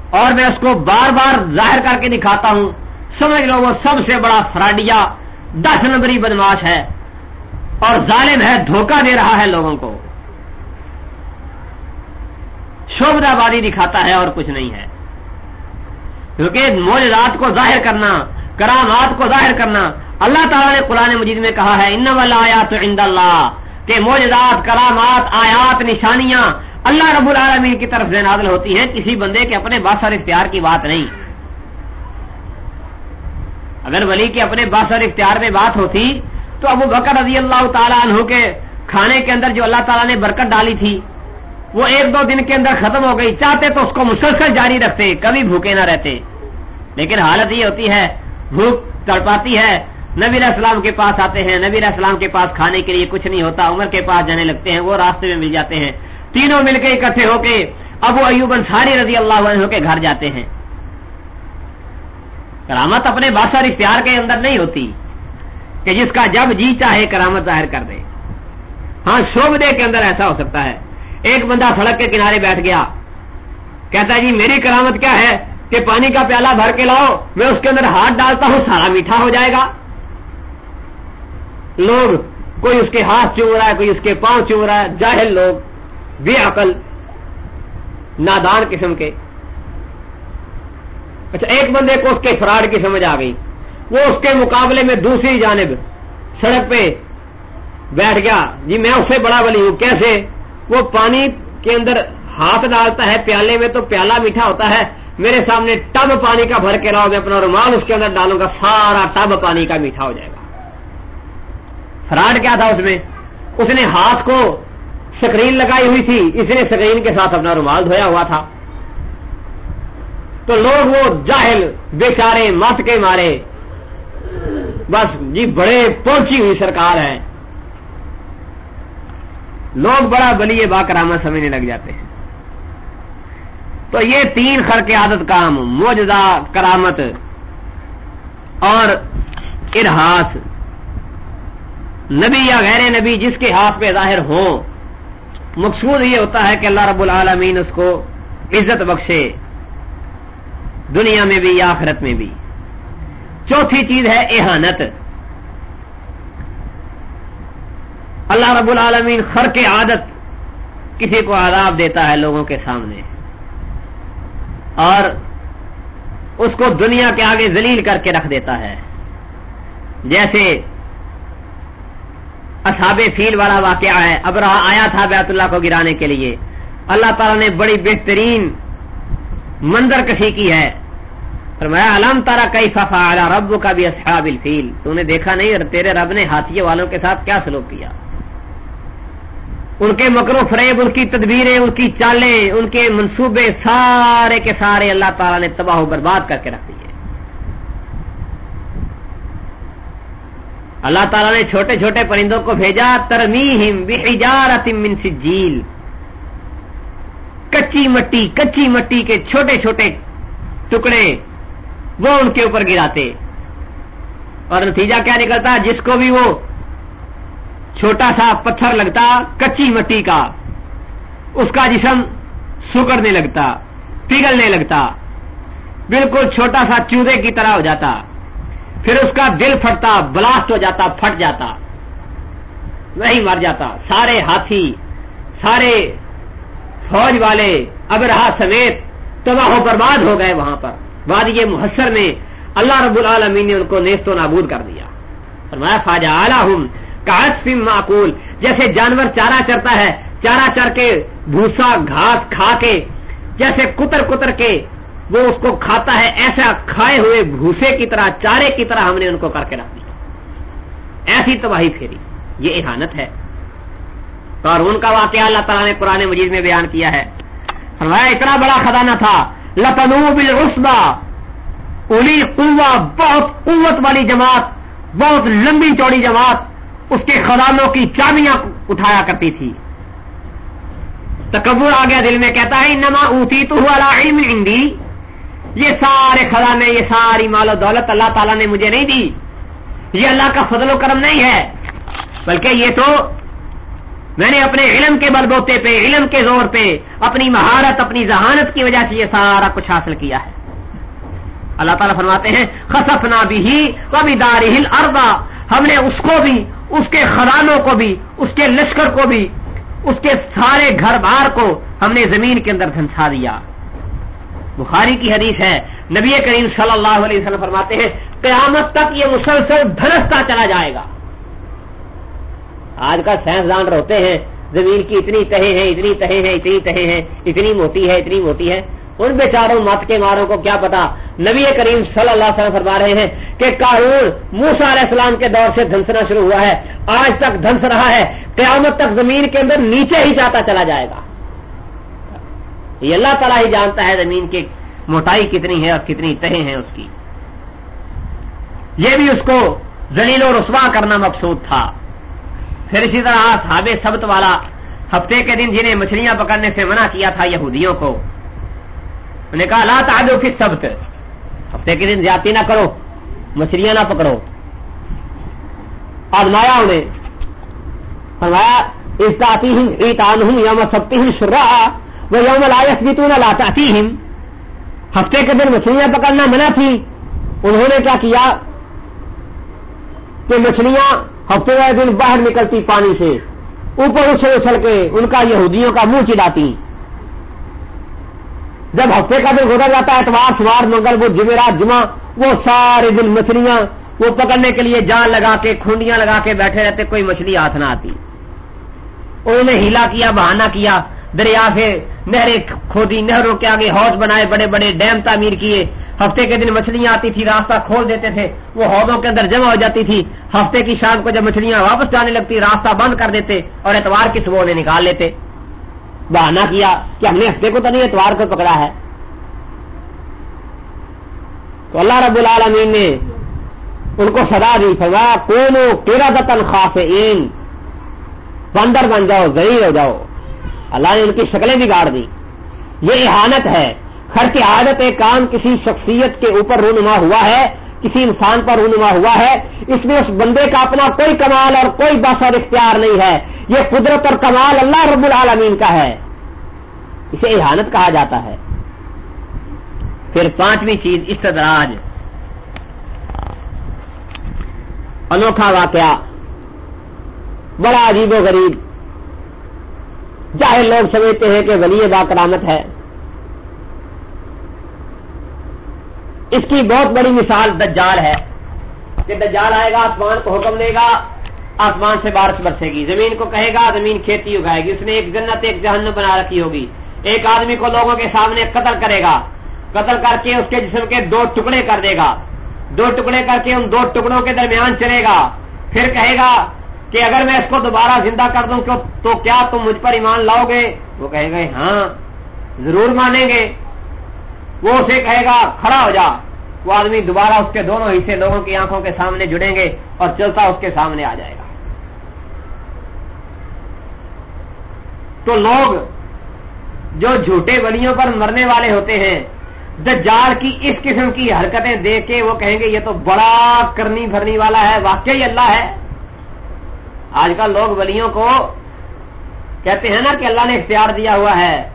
اور میں اس کو بار بار ظاہر کر کے دکھاتا ہوں، سمجھ لو وہ سب سے بڑا فراڈیا، دس نمبری بدماش ہے۔ اور ظالم ہے، دھوکہ دے رہا ہے لوگوں کو۔ شوبدہ بادی دکھاتا ہے اور کچھ نہیں ہے۔ کیونکہ موجودات کو ظاہر کرنا، کرامات کو ظاہر کرنا، اللہ تعالیٰ نے قرآن مجید میں کہا ہے ان آیات عند اللہ، کہ موجودات کرامات، آیات، نشانیاں اللہ رب العالمین کی طرف سے نازل ہوتی ہیں، کسی بندے کے اپنے باسر اختیار کی بات نہیں۔ اگر ولی کے اپنے باسر اختیار میں بات ہوتی تو ابو بکر رضی اللہ تعالیٰ عنہ کے کھانے کے اندر جو اللہ تعالیٰ نے برکت ڈالی تھی، وہ ایک دو دن کے اندر ختم ہو گئی۔ چاہتے تو اس کو مسلسل جاری رکھتے، کبھی بھوکے نہ رہتے۔ لیکن حالت یہ ہوتی ہے، بھوک تڑپاتی ہے۔ نبی السلام کے پاس آتے ہیں، نبی السلام کے پاس کھانے کے لیے کچھ نہیں ہوتا، عمر کے پاس جانے لگتے ہیں، وہ راستے میں مل جاتے ہیں۔ تینوں مل کے اکٹھے ہو کے ابو ایوب انصاری رضی اللہ عنہ کے گھر جاتے ہیں۔ کرامت اپنے بادشاہ اختیار کے اندر نہیں ہوتی۔ کہ جس کا جب جی چاہے کرامت ظاہر کر دے۔ ہاں شوب دے کے اندر ایسا ہو سکتا ہے۔ ایک بندہ سڑک کے کنارے بیٹھ گیا، کہتا ہے جی میری کرامت کیا ہے؟ کہ پانی کا پیالہ بھر کے لاؤ، میں اس کے اندر ہاتھ ڈالتا ہوں، سارا میٹھا ہو جائے گا۔ لوگ، کوئی اس کے ہاتھ چوم رہا ہے، کوئی اس کے پاؤں چوم رہا ہے۔ جاہل لوگ، بے عقل، نادان قسم کے۔ اچھا ایک بندے کو اس کے فراڈ کی سمجھ آ گئی۔ وہ اس کے مقابلے میں دوسری جانب سڑک پہ بیٹھ گیا۔ جی میں اس سے بڑا بلی ہوں۔ کیسے؟ وہ پانی کے اندر ہاتھ ڈالتا ہے، پیالے میں تو پیالہ میٹھا ہوتا ہے۔ میرے سامنے ٹب پانی کا بھر کے لاؤ، میں اپنا رومال اس کے اندر ڈالوں گا، سارا ٹب پانی کا میٹھا ہو جائے گا۔ فراڈ کیا تھا اس میں؟ اس نے ہاتھ کو سکرین لگائی ہوئی تھی۔ اس نے سکرین کے ساتھ اپنا رومال دھویا ہوا تھا۔ تو لوگ وہ جاہل، بیچارے مت کے مارے بس جی بڑے پہنچی ہوئی سرکار ہے لوگ بڑا بلی با کرامت سمجھنے لگ جاتے ہیں۔ تو یہ تین خر کے عادت کام موجودہ کرامت اور ارحاس نبی یا غیر نبی جس کے ہاتھ پہ ظاہر ہو مقصود یہ ہوتا ہے کہ اللہ رب العالمین اس کو عزت بخشے، دنیا میں بھی یا آخرت میں بھی۔ چوتھی چیز ہے احانت۔ اللہ رب العالمین خر کے عادت کسی کو آداب دیتا ہے لوگوں کے سامنے۔ اور اس کو دنیا کے آگے ذلیل کر کے رکھ دیتا ہے۔ جیسے اصحاب فیل والا واقعہ ہے۔ اب آیا تھا بیت اللہ کو گرانے کے لیے۔ اللہ تعالیٰ نے بڑی بہترین منظر کشی کی ہے۔ فرمایا علام تارا کئی ففا رب کا بھی اصحاب الفیل۔ تو نے دیکھا نہیں اور تیرے رب نے ہاتھی والوں کے ساتھ کیا سلوک کیا؟ ان کے مکر و فریب، ان کی تدبیریں، ان کی چالیں، ان کے منصوبے سارے کے سارے اللہ تعالیٰ نے تباہ و برباد کر کے رکھ دیے۔ اللہ تعالیٰ نے چھوٹے چھوٹے پرندوں کو بھیجا ترمیم من سجیل۔ کچی مٹی کچی مٹی کے چھوٹے چھوٹے ٹکڑے وہ ان کے اوپر گراتے۔ اور نتیجہ کیا نکلتا؟ جس کو بھی وہ چھوٹا سا پتھر لگتا، کچی مٹی کا، اس کا جسم سکڑنے لگتا، پگھلنے لگتا، بالکل چھوٹا سا چودے کی طرح ہو جاتا۔ پھر اس کا دل پھٹتا، بلاسٹ ہو جاتا، پھٹ جاتا وہی مر جاتا۔ سارے ہاتھی، سارے فوج والے اب رہا سمیت تباہ و برباد ہو گئے وہاں پر۔ بعد یہ محسر میں اللہ رب العالمین نے ان کو نیست و نابود کر دیا۔ فرمایا فاجا اعلیٰ ہوں معقول، جیسے جانور چارہ چرتا ہے، چارہ چر کے بھوسا گھاس کھا کے، جیسے کتر کتر کے وہ اس کو کھاتا ہے، ایسا کھائے ہوئے بھوسے کی طرح، چارے کی طرح ہم نے ان کو کر کے رکھ دیا۔ ایسی تباہی پھیری۔ یہ احانت ہے۔ اور ان کا واقعہ اللہ تعالیٰ نے پرانے مجید میں بیان کیا ہے۔ فرمایا، اتنا بڑا خزانہ تھا لتنو بالعصبہ الی قوا بہت قوت والی جماعت، بہت لمبی چوڑی جماعت، اس کے خزانوں کی چابیاں اٹھایا کرتی تھی۔ تکبر آ گیا دل میں، کہتا ہے نما اوتی تو ہندی یہ سارے خزانے، یہ ساری مال و دولت اللہ تعالیٰ نے مجھے نہیں دی۔ یہ اللہ کا فضل و کرم نہیں ہے، بلکہ یہ تو میں نے اپنے علم کے بل بوتے پہ، علم کے زور پہ، اپنی مہارت، اپنی ذہانت کی وجہ سے یہ سارا کچھ حاصل کیا ہے۔ اللہ تعالیٰ فرماتے ہیں، خسفنا بھی کبھی دارہل اربا ہم نے اس کو بھی، اس کے خزانوں کو بھی، اس کے لشکر کو بھی، اس کے سارے گھر بار کو ہم نے زمین کے اندر دھنسا دیا۔ بخاری کی حدیث ہے، نبی کریم صلی اللہ علیہ وسلم فرماتے ہیں، قیامت تک یہ مسلسل دھنستا چلا جائے گا۔ آج کا سائنسدان روتے ہیں، زمین کی اتنی تہیں ہیں، اتنی تہیں ہیں، اتنی تہیں ہیں، اتنی موٹی ہے، اتنی موٹی ہے۔ ان بیچاروں مت کے ماروں کو کیا پتا؟ نبی کریم صلی اللہ علیہ وسلم فرما رہے ہیں کہ کارون موسا علیہ السلام کے دور سے دھنسنا شروع ہوا ہے۔ آج تک دھنس رہا ہے۔ قیامت تک زمین کے اندر نیچے ہی جاتا چلا جائے گا۔ یہ اللہ تعالیٰ ہی جانتا ہے زمین کی موٹائی کتنی ہے اور کتنی تہیں ہیں اس کی۔ یہ بھی اس کو زلیل و رسوا کرنا مقصود تھا۔ پھر اسی طرح صحاب سبت والا ہفتے کے دن جنہیں مچھلیاں پکڑنے سے منع کیا تھا یہودیوں کو، انہوں نے کہا، لا تعدو فی سبت ہفتے کے دن زیادتی نہ کرو، مچھلیاں نہ پکڑو۔ آزمایا انہیں، فرمایا استاتی ہم ایتان ہوں یوم سبتی ہم شرا وہ یوم لائف بھی تو نہ لاتی ہم ہفتے کے دن مچھلیاں پکڑنا منع تھی۔ انہوں نے کیا کیا؟ کہ مچھلیاں ہفتے والے دن باہر نکلتی پانی سے، اوپر اچھل اچھل کے ان کا یہودیوں کا منہ چڑاتی جب ہفتے کا دن گزر جاتا ہے اتوار سوار منگل بدھ جمعرات جمعہ وہ سارے دن مچھلیاں، وہ پکڑنے کے لیے جان لگا کے، کھنڈیاں لگا کے بیٹھے رہتے، کوئی مچھلی ہاتھ نہ آتی۔ انہوں نے ہیلا کیا بہانا کیا، دریا سے نہریں کھودی، نہروں کے آگے حوض بنائے، بڑے بڑے ڈیم تعمیر کیے۔ ہفتے کے دن مچھلیاں آتی تھی راستہ کھول دیتے تھے، وہ حوضوں کے اندر جمع ہو جاتی تھی ہفتے کی شام کو جب مچھلیاں واپس جانے لگتی، راستہ بند کر دیتے اور اتوار کی صبح انہیں نکال لیتے۔ بہانا کیا کہ ہم نے ہفتے کو تو نہیں، اتوار کو پکڑا ہے۔ تو اللہ رب العالمین نے ان کو سدا دی، فرمایا کونو تیرا دتن خاص بندر بن جاؤ ضرور ہو جاؤ۔ اللہ نے ان کی شکلیں بگاڑ دی۔ یہ احانت ہے۔ خر کی عادت کام کسی شخصیت کے اوپر رونما ہوا ہے، کسی انسان پر رونما ہوا ہے، اس میں اس بندے کا اپنا کوئی کمال اور کوئی بس اور اختیار نہیں ہے۔ یہ قدرت اور کمال اللہ رب العالمین کا ہے۔ اسے احانت کہا جاتا ہے۔ پھر پانچویں چیز، استدراج۔ انوکھا واقعہ۔ بڑا عجیب و غریب۔ چاہے لوگ سمجھتے ہیں کہ ولی با کرامت ہے۔ اس کی بہت بڑی مثال دجال ہے کہ دجال آئے گا، آسمان کو حکم دے گا، آسمان سے بارش برسے گی، زمین کو کہے گا، زمین کھیتی اگائے گی، اس نے ایک جنت، ایک جہنم بنا رکھی ہوگی۔ ایک آدمی کو لوگوں کے سامنے قتل کرے گا۔ قتل کر کے اس کے جسم کے دو ٹکڑے کر دے گا۔ دو ٹکڑے کر کے ان دو ٹکڑوں کے درمیان چلے گا۔ پھر کہے گا کہ اگر میں اس کو دوبارہ زندہ کر دوں تو کیا تم مجھ پر ایمان لاؤ گے؟ وہ کہے گا ہاں ضرور مانیں گے۔ وہ اسے کہے گا، کھڑا ہو جا۔ وہ آدمی دوبارہ اس کے دونوں حصے لوگوں کی آنکھوں کے سامنے جڑیں گے اور چلتا اس کے سامنے آ جائے گا۔ تو لوگ جو جھوٹے ولیوں پر مرنے والے ہوتے ہیں، دجال کی اس قسم کی حرکتیں دیکھ کے وہ کہیں گے، یہ تو بڑا کرنی بھرنی والا ہے، واقعی اللہ ہے۔ آج کل لوگ ولیوں کو کہتے ہیں نا کہ اللہ نے اختیار دیا ہوا ہے۔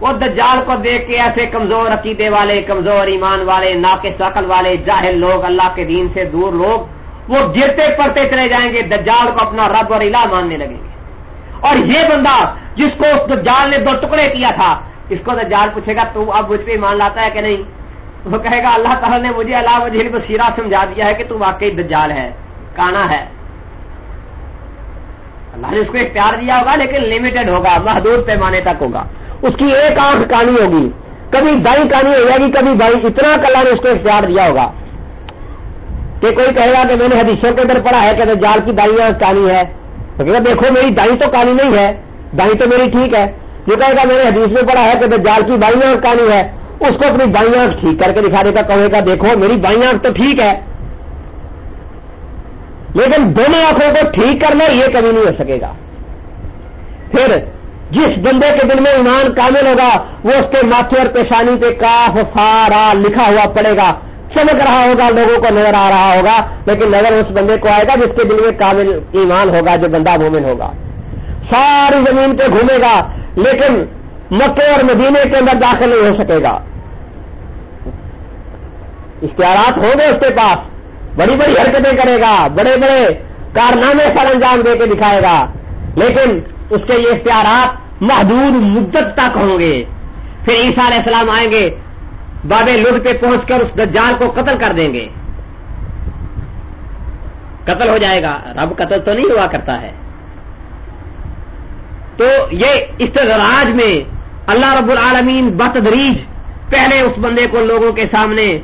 وہ دجال کو دیکھ کے ایسے کمزور عقیدے والے، کمزور ایمان والے، ناقص عقل والے، جاہل لوگ، اللہ کے دین سے دور لوگ، وہ گرتے پڑتے چلے جائیں گے، دجال کو اپنا رب اور الہ ماننے لگیں گے۔ اور یہ بندہ جس کو اس دجال نے دو ٹکڑے کیا تھا، اس کو دجال پوچھے گا، تو اب مجھ پہ ایمان لاتا ہے کہ نہیں؟ وہ کہے گا، اللہ تعالیٰ نے مجھے اللہ وجہ بصیرہ سمجھا دیا ہے کہ تو واقعی دجال ہے، کانا ہے۔ اللہ نے اس کو اختیار دیا ہوگا، لیکن لمیٹڈ ہوگا، محدود پیمانے تک ہوگا۔ اس کی ایک آنکھ کانی ہوگی، کبھی دائیں کانی ہو جائے گی، کبھی بائیں اتنا کلا نے اس کو اختیار دیا ہوگا کہ کوئی کہے گا کہ میں نے حدیثوں کے اندر پڑھا ہے کہ جال کی دائیں آنکھ کانی ہے۔ تو دیکھو، میری دائیں تو کانی نہیں ہے دائیں تو میری ٹھیک ہے۔ یہ کہے گا میں نے حدیث میں پڑھا ہے کہ جال کی بائیں آنکھ کانی ہے، اس کو اپنی بائیں آنکھ ٹھیک کر کے دکھا دے گا کہے گا، دیکھو، میری بائیں آنکھ تو ٹھیک ہے۔ لیکن دونوں آنکھوں کو ٹھیک کرنا یہ کبھی نہیں ہو سکے گا۔ پھر جس بندے کے دل میں ایمان کامل ہوگا، وہ اس کے ماتھے اور پیشانی پہ کاف فارا لکھا ہوا پڑے گا۔ چمک رہا ہوگا، لوگوں کو نظر آ رہا ہوگا، لیکن نظر اس بندے کو آئے گا جس کے دل میں کامل ایمان ہوگا، جو بندہ مومن ہوگا۔ ساری زمین پہ گھومے گا، لیکن مکے اور مدینے کے اندر داخل نہیں ہو سکے گا۔ اختیارات ہوں گے اس کے پاس۔ بڑی بڑی حرکتیں کرے گا، بڑے بڑے کارنامے سر انجام دے کے دکھائے گا۔ لیکن اس کے یہ اختیارات محدود مدت تک ہوں گے۔ پھر عیسیٰ علیہ السلام آئیں گے، بابے لٹ پہ پہنچ کر اس دجال کو قتل کر دیں گے۔ قتل ہو جائے گا، رب قتل تو نہیں ہوا کرتا ہے۔ تو یہ استدراج میں اللہ رب العالمین بتدریج پہلے اس بندے کو لوگوں کے سامنے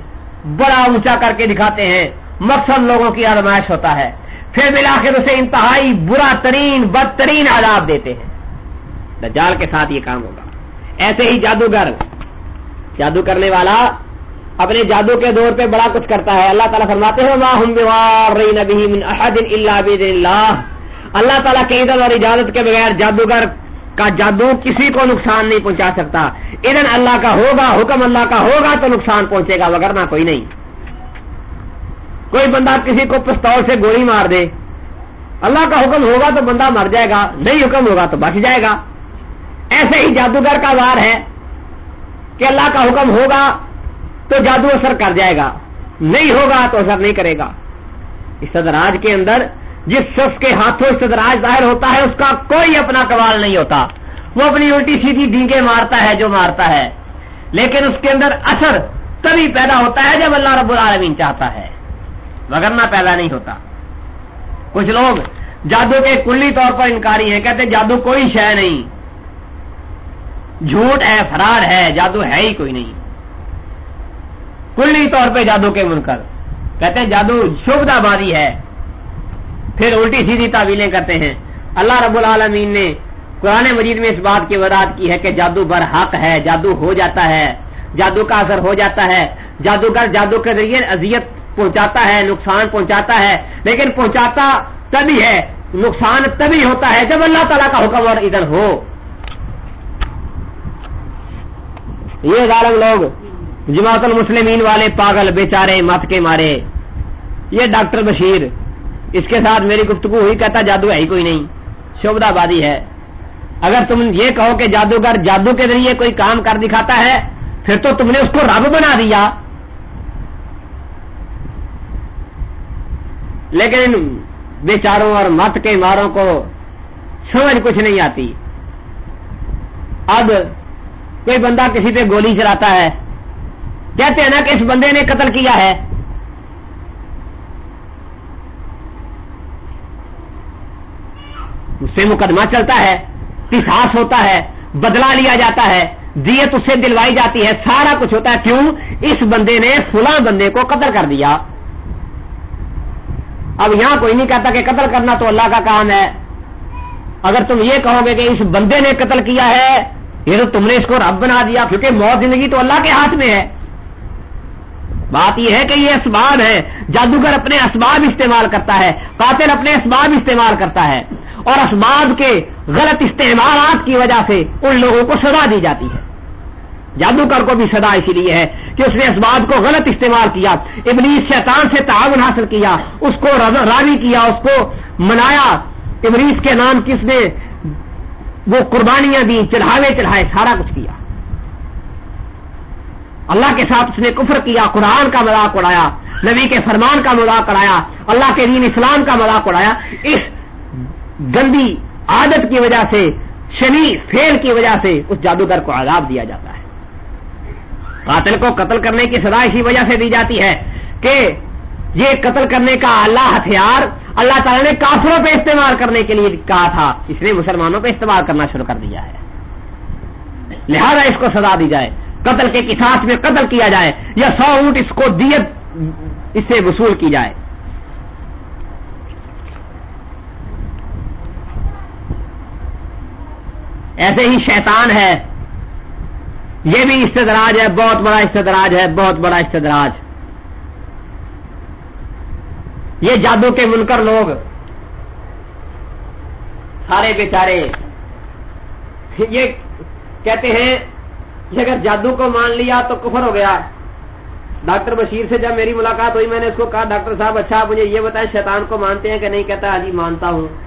بڑا اونچا کر کے دکھاتے ہیں، مقصد لوگوں کی آزمائش ہوتا ہے۔ پھر بلاخر اسے انتہائی برا ترین، بدترین آداب دیتے ہیں۔ دجال کے ساتھ یہ کام ہوگا۔ ایسے ہی جادوگر، جادو کرنے والا اپنے جادو کے دور پہ بڑا کچھ کرتا ہے۔ اللہ تعالیٰ فرماتے ہیں اللہ اللہ تعالیٰ کے ادھر اور اجازت کے بغیر جادوگر کا جادو کسی کو نقصان نہیں پہنچا سکتا۔ ادھر اللہ کا ہوگا، حکم اللہ کا ہوگا تو نقصان پہنچے گا وغیرہ کوئی نہیں۔ کوئی بندہ کسی کو پستول سے گولی مار دے، اللہ کا حکم ہوگا تو بندہ مر جائے گا، نہیں حکم ہوگا تو بچ جائے گا۔ ایسے ہی جادوگر کا وار ہے کہ اللہ کا حکم ہوگا تو جادو اثر کر جائے گا، نہیں ہوگا تو اثر نہیں کرے گا۔ استدراج کے اندر جس شخص کے ہاتھوں استدراج ظاہر ہوتا ہے، اس کا کوئی اپنا قوال نہیں ہوتا۔ وہ اپنی الٹی سیدھی ڈینگے مارتا ہے، جو مارتا ہے۔ لیکن اس کے اندر اثر تبھی پیدا ہوتا ہے جب اللہ رب العالمین چاہتا ہے۔ وگرنا پیدا نہیں ہوتا۔ کچھ لوگ جادو کے کلی طور پر انکاری ہیں کہتے جادو کوئی شے نہیں۔ جھوٹ ہے، فرار ہے، جادو ہے ہی کوئی نہیں۔ کلی طور پہ جادو کے منکر۔ کہتے ہیں جادو شبدہ بازی ہے۔ پھر الٹی سیدھی تعویلیں کرتے ہیں۔ اللہ رب العالمین نے قرآن مجید میں اس بات کی وضاحت کی ہے کہ جادو بر حق ہے، جادو ہو جاتا ہے، جادو کا اثر ہو جاتا ہے۔ جادوگر جادو کے ذریعے اذیت پہنچاتا ہے، نقصان پہنچاتا ہے، لیکن پہنچاتا تبھی ہے، نقصان تبھی ہوتا ہے جب اللہ تعالیٰ کا حکم اور ادھر ہو۔ یہ ظالم لوگ جماعت المسلمین والے پاگل، بیچارے مت کے مارے۔ یہ ڈاکٹر بشیر، اس کے ساتھ میری گفتگو ہوئی، کہتا جادو ہے ہی کوئی نہیں شوبدہ بادی ہے۔ اگر تم یہ کہو کہ جادوگر جادو کے ذریعے کوئی کام کر دکھاتا ہے، پھر تو تم نے اس کو رب بنا دیا۔ لیکن بیچاروں اور مت کے ماروں کو سمجھ کچھ نہیں آتی۔ اب کوئی بندہ کسی پہ گولی چلاتا ہے، کہتے ہیں نا کہ اس بندے نے قتل کیا ہے۔ اس سے مقدمہ چلتا ہے پساس ہوتا ہے بدلا لیا جاتا ہے، دیت اس سے دلوائی جاتی ہے، سارا کچھ ہوتا ہے۔ کیوں؟ اس بندے نے فلاں بندے کو قتل کر دیا۔ اب یہاں کوئی نہیں کہتا کہ قتل کرنا تو اللہ کا کام ہے۔ اگر تم یہ کہو گے کہ اس بندے نے قتل کیا ہے، یہ تو تم نے اس کو رب بنا دیا، کیونکہ موت زندگی تو اللہ کے ہاتھ میں ہے۔ بات یہ ہے کہ یہ اسباب ہے جادوگر اپنے اسباب استعمال کرتا ہے، قاتل اپنے اسباب استعمال کرتا ہے۔ اور اسباب کے غلط استعمالات کی وجہ سے ان لوگوں کو سزا دی جاتی ہے۔ جادوگر کو بھی سزا اسی لیے ہے کہ اس نے اسباب کو غلط استعمال کیا، ابلیس شیطان سے تعاون حاصل کیا، اس کو راوی کیا، اس کو منایا۔ ابلیس کے نام کس نے؟ وہ قربانیاں دی چڑھاوے چڑھائے، سارا کچھ کیا۔ اللہ کے ساتھ اس نے کفر کیا، قرآن کا مذاق اڑایا، نبی کے فرمان کا مذاق اڑایا، اللہ کے دین اسلام کا مذاق اڑایا۔ اس گندی عادت کی وجہ سے، شنی فیل کی وجہ سے اس جادوگر کو عذاب دیا جاتا ہے۔ قاتل کو قتل کرنے کی سزا اسی وجہ سے دی جاتی ہے کہ یہ قتل کرنے کا اللہ ہتھیار اللہ تعالیٰ نے کافروں پہ استعمال کرنے کے لیے کہا تھا، اس نے مسلمانوں پہ استعمال کرنا شروع کر دیا ہے۔ لہذا اس کو سزا دی جائے۔ قتل کے کساس میں قتل کیا جائے یا سو اونٹ اس کو دیت، اس سے وصول کی جائے۔ ایسے ہی شیطان ہے۔ یہ بھی استدراج ہے، بہت بڑا استدراج ہے، بہت بڑا استدراج۔ یہ جادو کے منکر لوگ، سارے بیچارے۔ یہ کہتے ہیں کہ اگر جادو کو مان لیا تو کفر ہو گیا۔ ڈاکٹر بشیر سے جب میری ملاقات ہوئی، میں نے اس کو کہا، ڈاکٹر صاحب اچھا آپ مجھے یہ بتائیں، شیطان کو مانتے ہیں کہ نہیں؟ کہتا حجی ہاں مانتا ہوں۔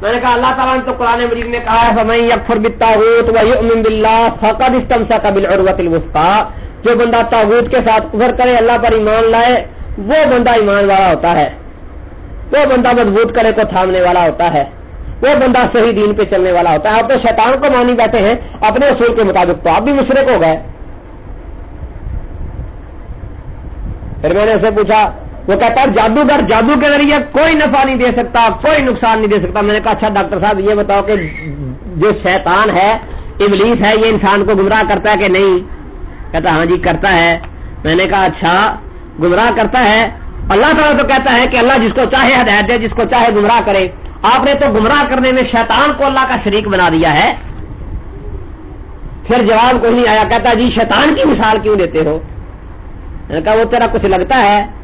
میں نے کہا اللہ تعالیٰ نے تو قرآن مجید میں کہا ہے میں یکفر بالتاغوت و یؤمن باللہ فقد استمسک بالعروۃ جو بندہ تاغوت کے ساتھ کفر کرے، اللہ پر ایمان لائے، وہ بندہ ایمان والا ہوتا ہے۔ وہ بندہ مضبوط کرے کو تھامنے والا ہوتا ہے۔ وہ بندہ صحیح دین پہ چلنے والا ہوتا ہے۔ آپ تو شیطان کو مانی بیٹھے ہیں، اپنے اصول کے مطابق تو آپ بھی مشرق ہو گئے۔ پھر میں نے اسے پوچھا وہ کہتا ہے جادوگر جادو کے ذریعے کوئی نفع نہیں دے سکتا، کوئی نقصان نہیں دے سکتا۔ میں نے کہا اچھا ڈاکٹر صاحب یہ بتاؤ کہ جو شیطان ہے، ابلیس ہے، یہ انسان کو گمراہ کرتا ہے کہ نہیں؟ کہتا ہاں جی کرتا ہے۔ میں نے کہا اچھا گمراہ کرتا ہے۔ اللہ تعالیٰ تو کہتا ہے کہ اللہ جس کو چاہے ہدایت دے، جس کو چاہے گمراہ کرے۔ آپ نے تو گمراہ کرنے میں شیطان کو اللہ کا شریک بنا دیا ہے۔ پھر جواب کوئی نہیں آیا، کہتا جی شیطان کی مثال کیوں دیتے ہو؟ میں نے کہا، وہ تیرا کچھ لگتا ہے؟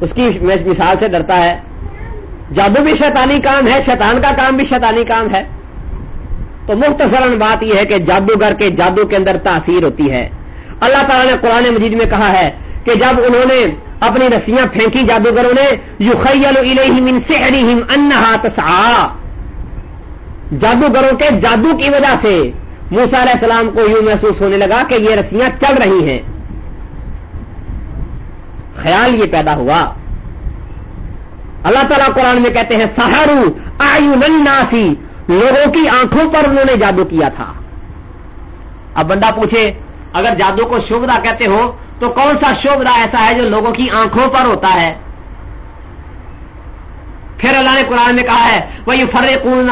اس کی مثال سے ڈرتا ہے۔ جادو بھی شیطانی کام ہے، شیطان کا کام بھی شیطانی کام ہے۔ تو مختصر بات یہ ہے کہ جادوگر کے جادو کے اندر تاثیر ہوتی ہے۔ اللہ تعالیٰ نے قرآن مجید میں کہا ہے کہ جب انہوں نے اپنی رسیاں پھینکی جادوگروں نے یو خیل انہا جادوگروں کے جادو کی وجہ سے موسا علیہ السلام کو یوں محسوس ہونے لگا کہ یہ رسیاں چل رہی ہیں۔ خیال یہ پیدا ہوا۔ اللہ تعالیٰ قرآن میں کہتے ہیں سہارو آیو نناسی لوگوں کی آنکھوں پر انہوں نے جادو کیا تھا۔ اب بندہ پوچھے، اگر جادو کو شبدا کہتے ہو، تو کون سا شبدا ایسا ہے جو لوگوں کی آنکھوں پر ہوتا ہے؟ پھر اللہ نے قرآن میں کہا ہے وہ یو فرے کون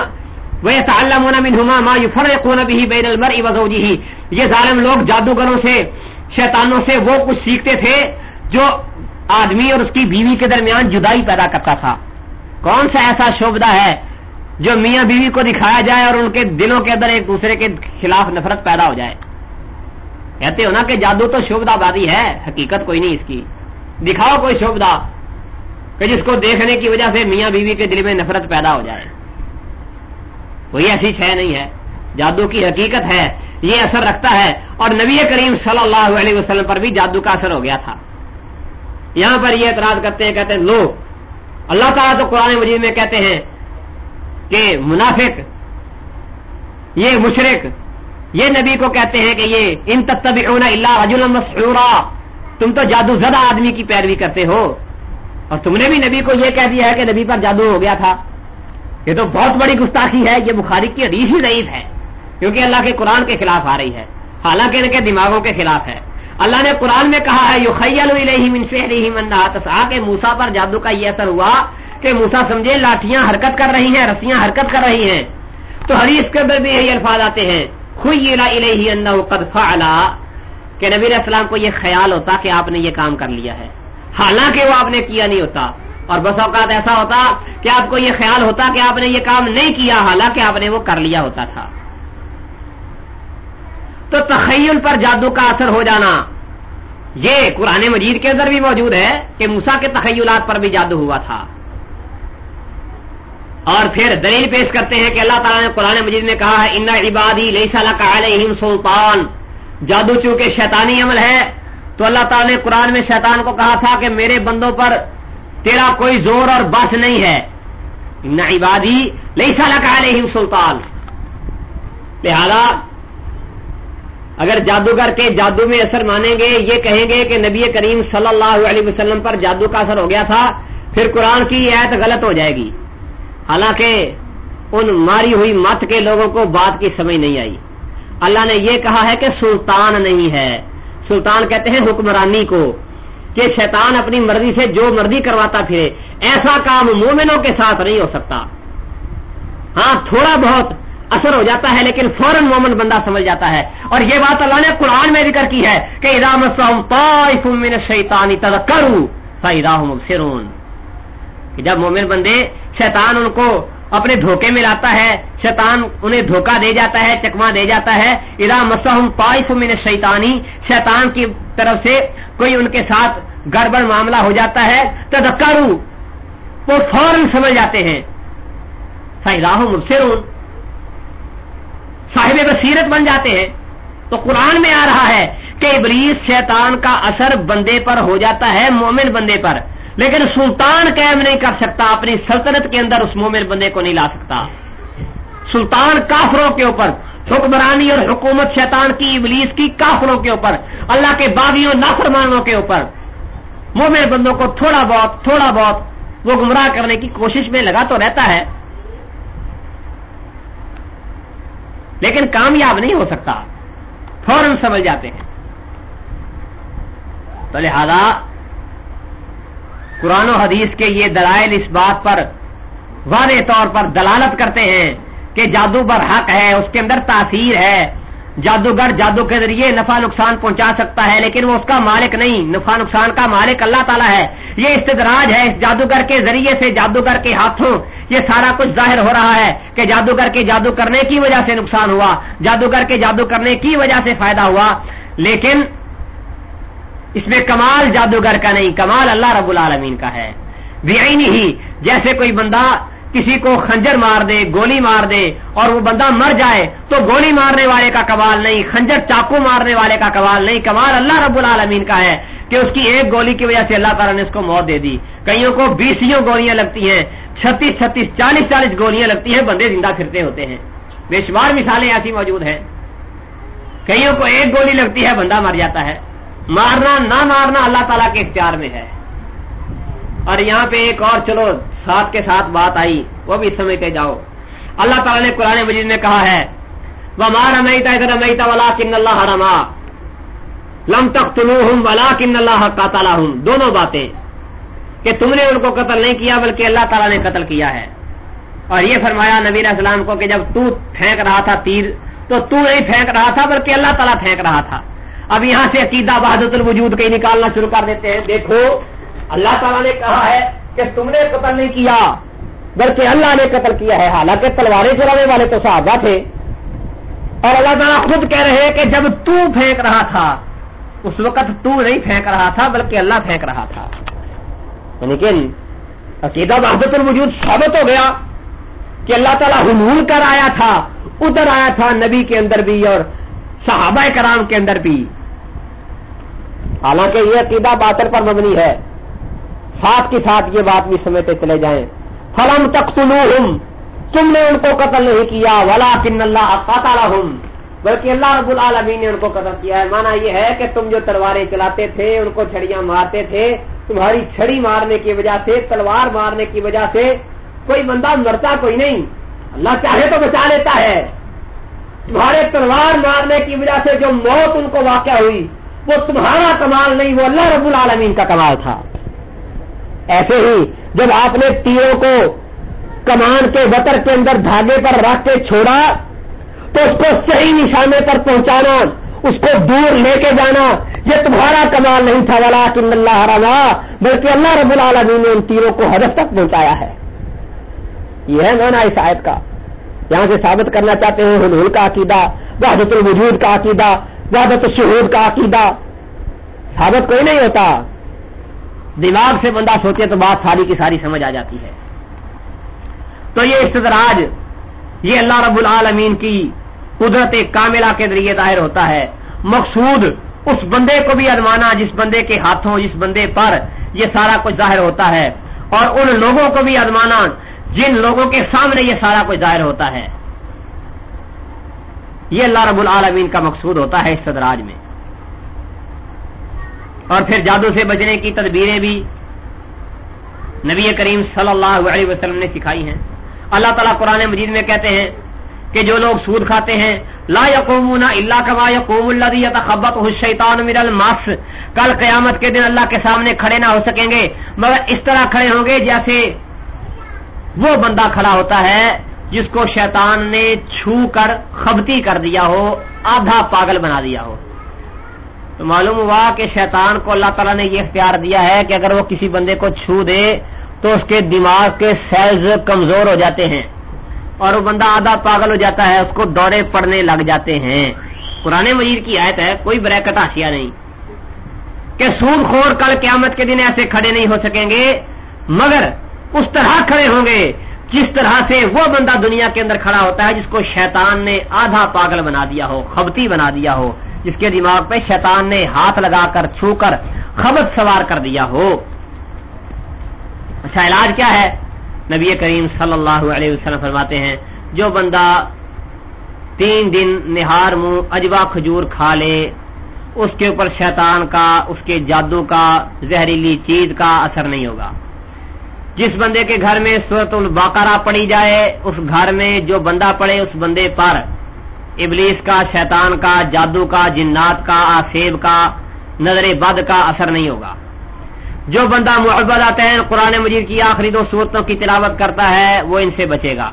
وہ تعلم ہونا ماں یو فرے بین المر یہ ظالم لوگ جادوگروں سے، شیطانوں سے وہ کچھ سیکھتے تھے جو آدمی اور اس کی بیوی کے درمیان جدائی پیدا کرتا تھا۔ کون سا ایسا شوبدہ ہے جو میاں بیوی کو دکھایا جائے اور ان کے دلوں کے اندر ایک دوسرے کے خلاف نفرت پیدا ہو جائے؟ کہتے ہو نا کہ جادو تو شوبدہ بازی ہے، حقیقت کوئی نہیں اس کی۔ دکھاؤ کوئی شوبدہ کہ جس کو دیکھنے کی وجہ سے میاں بیوی کے دل میں نفرت پیدا ہو جائے۔ کوئی ایسی شہ نہیں ہے۔ جادو کی حقیقت ہے، یہ اثر رکھتا ہے۔ اور نبی کریم صلی اللہ علیہ وسلم پر بھی جادو کا اثر ہو گیا تھا۔ یہاں پر یہ اعتراض کرتے ہیں، کہتے ہیں، لو، اللہ تعالیٰ تو قرآن مجید میں کہتے ہیں کہ منافق، یہ مشرق یہ نبی کو کہتے ہیں کہ یہ ان اللہ رجل مسعورا تم تو جادو زدہ آدمی کی پیروی کرتے ہو۔ اور تم نے بھی نبی کو یہ کہہ دیا ہے کہ نبی پر جادو ہو گیا تھا۔ یہ تو بہت بڑی گستاخی ہے، یہ بخاری کی حدیث ہی ضعیف ہے، کیونکہ اللہ کے قرآن کے خلاف آ رہی ہے۔ حالانکہ ان کے دماغوں کے خلاف ہے۔ اللہ نے قرآن میں کہا ہے یو خیل کہ موسا پر جادو کا یہ اثر ہوا کہ موسا سمجھے لاٹیاں حرکت کر رہی ہیں، رسیاں حرکت کر رہی ہیں۔ تو حدیث کے اندر بھی یہی الفاظ آتے ہیں۔ کہ نبی علیہ السلام کو یہ خیال ہوتا کہ آپ نے یہ کام کر لیا ہے۔ حالانکہ وہ آپ نے کیا نہیں ہوتا۔ اور بس اوقات ایسا ہوتا کہ آپ کو یہ خیال ہوتا کہ آپ نے یہ کام نہیں کیا، حالانکہ آپ نے وہ کر لیا ہوتا تھا۔ تو تخیل پر جادو کا اثر ہو جانا۔ یہ قرآن مجید کے اندر بھی موجود ہے کہ موسا کے تخیلات پر بھی جادو ہوا تھا۔ اور پھر دلیل پیش کرتے ہیں کہ اللہ تعالیٰ نے قرآن مجید میں کہا ہے، ان عبادی علیہم سلطان۔ جادو چونکہ شیطانی عمل ہے، تو اللہ تعالیٰ نے قرآن میں شیطان کو کہا تھا کہ میرے بندوں پر تیرا کوئی زور اور بس نہیں ہے۔ ان عبادی لئی علیہم سلطان۔ لہذا اگر جادوگر کے جادو میں اثر مانیں گے، یہ کہیں گے کہ نبی کریم صلی اللہ علیہ وسلم پر جادو کا اثر ہو گیا تھا، پھر قرآن کی یہ آیت غلط ہو جائے گی۔ حالانکہ ان ماری ہوئی مت کے لوگوں کو بات کی سمجھ نہیں آئی۔ اللہ نے یہ کہا ہے کہ سلطان نہیں ہے۔ سلطان کہتے ہیں حکمرانی کو کہ شیطان اپنی مرضی سے جو مرضی کرواتا پھرے۔ ایسا کام مومنوں کے ساتھ نہیں ہو سکتا۔ ہاں تھوڑا بہت اثر ہو جاتا ہے، لیکن فوراً مومن بندہ سمجھ جاتا ہے۔ اور یہ بات اللہ نے قرآن میں ذکر کی ہے کہ شیتانی کروں فرون جب مومن بندے شیطان ان کو اپنے دھوکے میں لاتا ہے، شیطان انہیں دھوکہ دے جاتا ہے چکما دے جاتا ہے ادا مسم پائف من شیطانی شیطان کی طرف سے کوئی ان کے ساتھ گڑبڑ معاملہ ہو جاتا ہے تدکرو وہ فوراً سمجھ جاتے ہیں۔ فیراہ مبصرون۔ صاحب بصیرت بن جاتے ہیں۔ تو قرآن میں آ رہا ہے کہ ابلیس شیطان کا اثر بندے پر ہو جاتا ہے، مومن بندے پر۔ لیکن سلطان قائم نہیں کر سکتا، اپنی سلطنت کے اندر اس مومن بندے کو نہیں لا سکتا۔ سلطان کافروں کے اوپر، حکمرانی اور حکومت شیطان کی، ابلیس کی کافروں کے اوپر، اللہ کے باغیوں، نافرمانوں کے اوپر۔ مومن بندوں کو تھوڑا بہت تھوڑا بہت وہ گمراہ کرنے کی کوشش میں لگا تو رہتا ہے۔ لیکن کامیاب نہیں ہو سکتا۔ فوراً سمجھ جاتے ہیں۔ تو لہذا قرآن و حدیث کے یہ دلائل اس بات پر واضح طور پر دلالت کرتے ہیں کہ جادو پر حق ہے، اس کے اندر تاثیر ہے۔ جادوگر جادو کے ذریعے نفع نقصان پہنچا سکتا ہے، لیکن وہ اس کا مالک نہیں۔ نفع نقصان کا مالک اللہ تعالیٰ ہے۔ یہ استدراج ہے اس جادوگر کے ذریعے سے جادوگر کے ہاتھوں۔ یہ سارا کچھ ظاہر ہو رہا ہے کہ جادوگر کے جادو کرنے کی وجہ سے نقصان ہوا، جادوگر کے جادو کرنے کی وجہ سے فائدہ ہوا۔ لیکن اس میں کمال جادوگر کا نہیں، کمال اللہ رب العالمین کا ہے۔ ہی، جیسے کوئی بندہ کسی کو خنجر مار دے، گولی مار دے اور وہ بندہ مر جائے تو گولی مارنے والے کا کمال نہیں، خنجر چاقو مارنے والے کا کمال نہیں۔ کمال اللہ رب العالمین کا ہے کہ اس کی ایک گولی کی وجہ سے اللہ تعالیٰ نے اس کو موت دے دی۔ کئیوں کو بیسوں گولیاں لگتی ہیں، چھتیس چھتیس، چالیس چالیس گولیاں لگتی ہیں، بندے زندہ پھرتے ہوتے ہیں۔ بے شمار مثالیں ایسی موجود ہیں۔ کئیوں کو ایک گولی لگتی ہے، بندہ مر جاتا ہے۔ مارنا، نہ مارنا اللہ تعالیٰ کے اختیار میں ہے۔ اور یہاں پہ ایک اور، چلو ساتھ کے ساتھ بات آئی، وہ بھی سمجھتے جاؤ۔ اللہ تعالیٰ نے قرآن مجید میں کہا ہے وہ مار امیتا ادھر ولا کن اللہ رما لم تخت ہوں ولا کن اللہ کا تعالیٰ ہوں دونوں باتیں کہ تم نے ان کو قتل نہیں کیا، بلکہ اللہ تعالیٰ نے قتل کیا ہے۔ اور یہ فرمایا نبی السلام کو کہ جب تو پھینک رہا تھا تیر، تو تو نہیں پھینک رہا تھا، بلکہ اللہ تعالیٰ پھینک رہا تھا۔ اب یہاں سے عقیدہ بہادت الوجود کہیں نکالنا شروع کر دیتے ہیں۔ دیکھو، اللہ تعالیٰ نے کہا ہے کہ تم نے قتل نہیں کیا، بلکہ اللہ نے قتل کیا ہے۔ حالانکہ تلواریں چلانے والے تو صحابہ تھے۔ اور اللہ تعالیٰ خود کہہ رہے کہ جب تو پھینک رہا تھا، اس وقت تو نہیں پھینک رہا تھا، بلکہ اللہ پھینک رہا تھا۔ یعنی لیکن عقیدہ بہادت الوجود ثابت ہو گیا کہ اللہ تعالیٰ حمول کر آیا تھا، ادھر آیا تھا نبی کے اندر بھی اور صحابہ کرام کے اندر بھی۔ حالانکہ یہ عقیدہ باطل پر مبنی ہے۔ ساتھ کے ساتھ یہ بات بھی سمجھتے چلے جائیں۔ فلم تک تم نے ان کو قتل نہیں کیا ولا کن اللہ قاتل بلکہ اللہ رب العالمین نے ان کو قتل کیا ہے۔ مانا یہ ہے کہ تم جو تلواریں چلاتے تھے، ان کو چھڑیاں مارتے تھے، تمہاری چھڑی مارنے کی وجہ سے، تلوار مارنے کی وجہ سے کوئی بندہ مرتا کوئی نہیں۔ اللہ چاہے تو بچا لیتا ہے۔ تمہارے تلوار مارنے کی وجہ سے جو موت ان کو واقع ہوئی، وہ تمہارا کمال نہیں، وہ اللہ رب العالمین کا کمال تھا۔ ایسے ہی جب آپ نے تیروں کو کمان کے وطر کے اندر دھاگے پر رکھ کے چھوڑا، تو اس کو صحیح نشانے پر پہنچانا، اس کو دور لے کے جانا، یہ تمہارا کمال نہیں تھا والا کن اللہ روا بلکہ اللہ رب العالمین نے ان تیروں کو ہدف تک پہنچایا ہے۔ یہ ہے نا اس آیت کا۔ یہاں سے ثابت کرنا چاہتے ہیں، حلول کا عقیدہ، وحدت الوجود کا عقیدہ، وحدت الشہود کا عقیدہ۔ ثابت کوئی نہیں ہوتا۔ دماغ سے بندہ سوچے تو بات ساری کی ساری سمجھ آ جاتی ہے۔ تو یہ استدراج، یہ اللہ رب العالمین کی قدرت کاملہ کے ذریعے ظاہر ہوتا ہے۔ مقصود اس بندے کو بھی ارمانا جس بندے کے ہاتھوں، جس بندے پر یہ سارا کچھ ظاہر ہوتا ہے۔ اور ان لوگوں کو بھی ارمانا جن لوگوں کے سامنے یہ سارا کچھ ظاہر ہوتا ہے۔ یہ اللہ رب العالمین کا مقصود ہوتا ہے اس صدراج میں۔ اور پھر جادو سے بچنے کی تدبیریں بھی نبی کریم صلی اللہ علیہ وسلم نے سکھائی ہیں۔ اللہ تعالیٰ قرآن مجید میں کہتے ہیں کہ جو لوگ سود کھاتے ہیں، لا یقومون اللہ کما یقوم اللہ خبت حشیطان مر الماس کل قیامت کے دن اللہ کے سامنے کھڑے نہ ہو سکیں گے، مگر اس طرح کھڑے ہوں گے جیسے وہ بندہ کھڑا ہوتا ہے جس کو شیطان نے چھو کر خبتی کر دیا ہو، آدھا پاگل بنا دیا ہو۔ تو معلوم ہوا کہ شیطان کو اللہ تعالیٰ نے یہ اختیار دیا ہے کہ اگر وہ کسی بندے کو چھو دے تو اس کے دماغ کے سیلز کمزور ہو جاتے ہیں اور وہ بندہ آدھا پاگل ہو جاتا ہے، اس کو دورے پڑنے لگ جاتے ہیں۔ پرانے مجید کی آیت ہے، کوئی بریکٹ آسیا نہیں۔ کہ سود خور کل قیامت کے دن ایسے کھڑے نہیں ہو سکیں گے، مگر اس طرح کھڑے ہوں گے جس طرح سے وہ بندہ دنیا کے اندر کھڑا ہوتا ہے، جس کو شیطان نے آدھا پاگل بنا دیا ہو، خبتی بنا دیا ہو۔ جس کے دماغ پہ شیطان نے ہاتھ لگا کر چھو کر خبت سوار کر دیا ہو۔ اچھا علاج کیا ہے؟ نبی کریم صلی اللہ علیہ وسلم فرماتے ہیں، جو بندہ تین دن نہار منہ اجوا کھجور کھا لے، اس کے اوپر شیطان کا، اس کے جادو کا، زہریلی چیز کا اثر نہیں ہوگا۔ جس بندے کے گھر میں سورت الباقرہ پڑی جائے، اس گھر میں جو بندہ پڑے اس بندے پر ابلیس کا، شیطان کا، جادو کا، جنات کا آسیب کا، نظر بد کا اثر نہیں ہوگا۔ جو بندہ محبت آتے ہیں، قرآن مجید کی آخری دو صورتوں کی تلاوت کرتا ہے، وہ ان سے بچے گا۔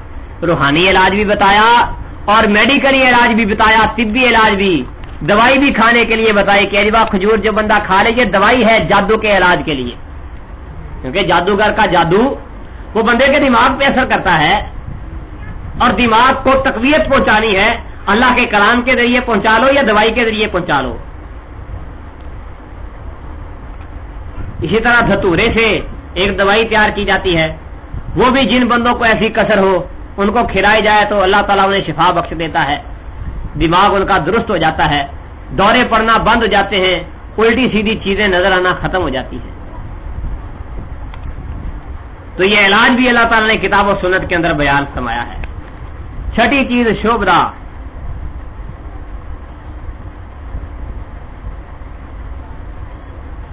روحانی علاج بھی بتایا اور میڈیکلی علاج بھی بتایا، طبی علاج بھی۔ دوائی بھی کھانے کے لیے بتائی کہ اجوا کھجور جو بندہ کھا لے، یہ دوائی ہے جادو کے علاج کے لیے۔ کیونکہ جادوگر کا جادو وہ بندے کے دماغ پہ اثر کرتا ہے اور دماغ کو تقویت پہنچانی ہے۔ اللہ کے کلام کے ذریعے پہنچا لو یا دوائی کے ذریعے پہنچا لو۔ اسی طرح دھتورے سے ایک دوائی تیار کی جاتی ہے۔ وہ بھی جن بندوں کو ایسی کثر ہو، ان کو کھلائی جائے تو اللہ تعالیٰ انہیں شفا بخش دیتا ہے۔ دماغ ان کا درست ہو جاتا ہے۔ دورے پڑنا بند ہو جاتے ہیں۔ الٹی سیدھی چیزیں نظر آنا ختم ہو جاتی ہیں۔ تو یہ علاج بھی اللہ تعالیٰ نے کتاب و سنت کے اندر بیان فرمایا ہے۔ چھٹی چیز شوبدا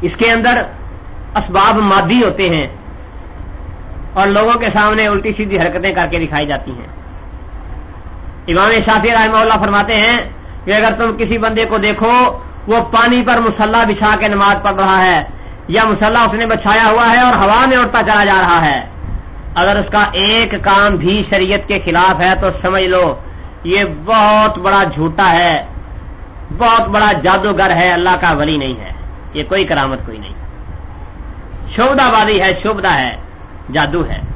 اس کے اندر اسباب مادی ہوتے ہیں اور لوگوں کے سامنے الٹی سیدھی حرکتیں کر کے دکھائی جاتی ہیں۔ امام شافی رحمہ اللہ فرماتے ہیں کہ اگر تم کسی بندے کو دیکھو، وہ پانی پر مسلح بچھا کے نماز پڑھ رہا ہے، یا مسلح اس نے بچھایا ہوا ہے اور ہوا میں اڑتا چلا جا رہا ہے۔ اگر اس کا ایک کام بھی شریعت کے خلاف ہے تو سمجھ لو، یہ بہت بڑا جھوٹا ہے، بہت بڑا جادوگر ہے، اللہ کا ولی نہیں ہے۔ یہ کوئی کرامت کوئی نہیں۔ شوبدہ بادی ہے شوبدہ ہے، جادو ہے۔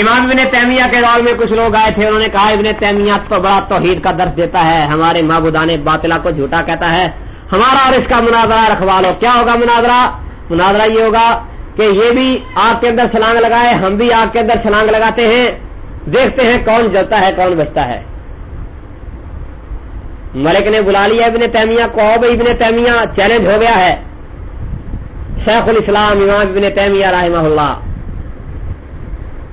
امام ابن تیمیہ کے دور میں کچھ لوگ آئے تھے، انہوں نے کہا، ابن تیمیہ تو بڑا توحید کا درس دیتا ہے، ہمارے معبودان باطلا کو جھوٹا کہتا ہے۔ ہمارا اور اس کا مناظرہ رکھوا لو۔ کیا ہوگا مناظرہ؟ مناظرہ یہ ہوگا کہ یہ بھی آگ کے اندر چھلانگ لگائے، ہم بھی آگ کے اندر چھلانگ لگاتے ہیں، دیکھتے ہیں کون جلتا ہے، کون بچتا ہے۔ ملک نے بلا لیا ابن تیمیہ کو ابن تیمیہ چیلنج ہو گیا ہے۔ شیخ الاسلام امام ابن تیمیہ رحمہ اللہ۔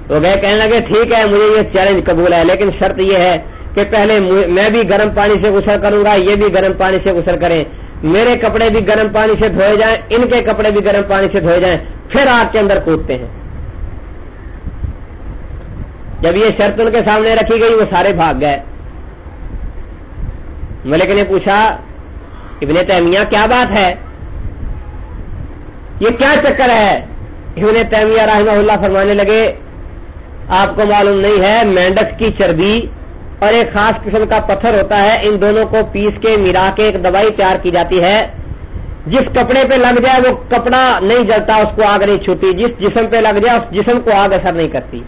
تو گئے، کہنے لگے، ٹھیک ہے، مجھے یہ چیلنج قبول ہے، لیکن شرط یہ ہے کہ پہلے میں بھی گرم پانی سے غسل کروں گا، یہ بھی گرم پانی سے غسل کریں۔ میرے کپڑے بھی گرم پانی سے دھوئے جائیں، ان کے کپڑے بھی گرم پانی سے دھوئے جائیں، پھر آگ کے اندر کودتے ہیں۔ جب یہ شرط ان کے سامنے رکھی گئی، وہ سارے بھاگ گئے۔ ملک نے پوچھا، ابن تیمیہ، کیا بات ہے؟ یہ کیا چکر ہے؟ ابن تیمیہ رحمہ اللہ فرمانے لگے، آپ کو معلوم نہیں ہے مینڈک کی چربی اور ایک خاص قسم کا پتھر ہوتا ہے، ان دونوں کو پیس کے، ملا کے ایک دوائی تیار کی جاتی ہے۔ جس کپڑے پہ لگ جائے، وہ کپڑا نہیں جلتا، اس کو آگ نہیں چھوٹی جس جسم پہ لگ جائے، اس جسم کو آگ اثر نہیں کرتی۔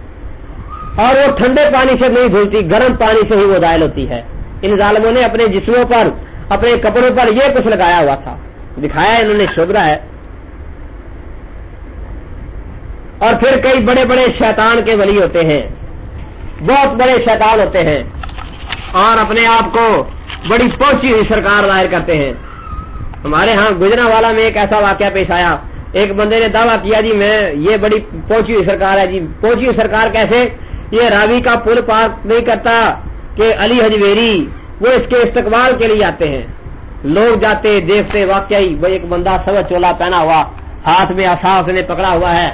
اور وہ ٹھنڈے پانی سے نہیں دھلتی، گرم پانی سے ہی وہ دائل ہوتی ہے۔ ان ظالموں نے اپنے جسموں پر، اپنے کپڑوں پر یہ کچھ لگایا ہوا تھا۔ دکھایا انہوں نے شبرا ہے۔ اور پھر کئی بڑے بڑے شیطان کے ولی ہوتے ہیں۔ بہت بڑے شیطان ہوتے ہیں۔ اور اپنے آپ کو بڑی پہنچی ہوئی سرکار ظاہر کرتے ہیں۔ ہمارے ہاں گجرا والا میں ایک ایسا واقعہ پیش آیا۔ ایک بندے نے دعویٰ کیا جی میں یہ بڑی پہنچی ہوئی سرکار ہے۔ جی پہنچی ہوئی سرکار کیسے؟ یہ راوی کا پل پاک نہیں کرتا۔ کہ علی حجویری وہ اس کے استقبال کے لیے آتے ہیں۔ لوگ جاتے، دیکھتے، واقعی وہ ایک بندہ سب چولا پہنا ہوا، ہاتھ میں آسا اس نے پکڑا ہوا ہے۔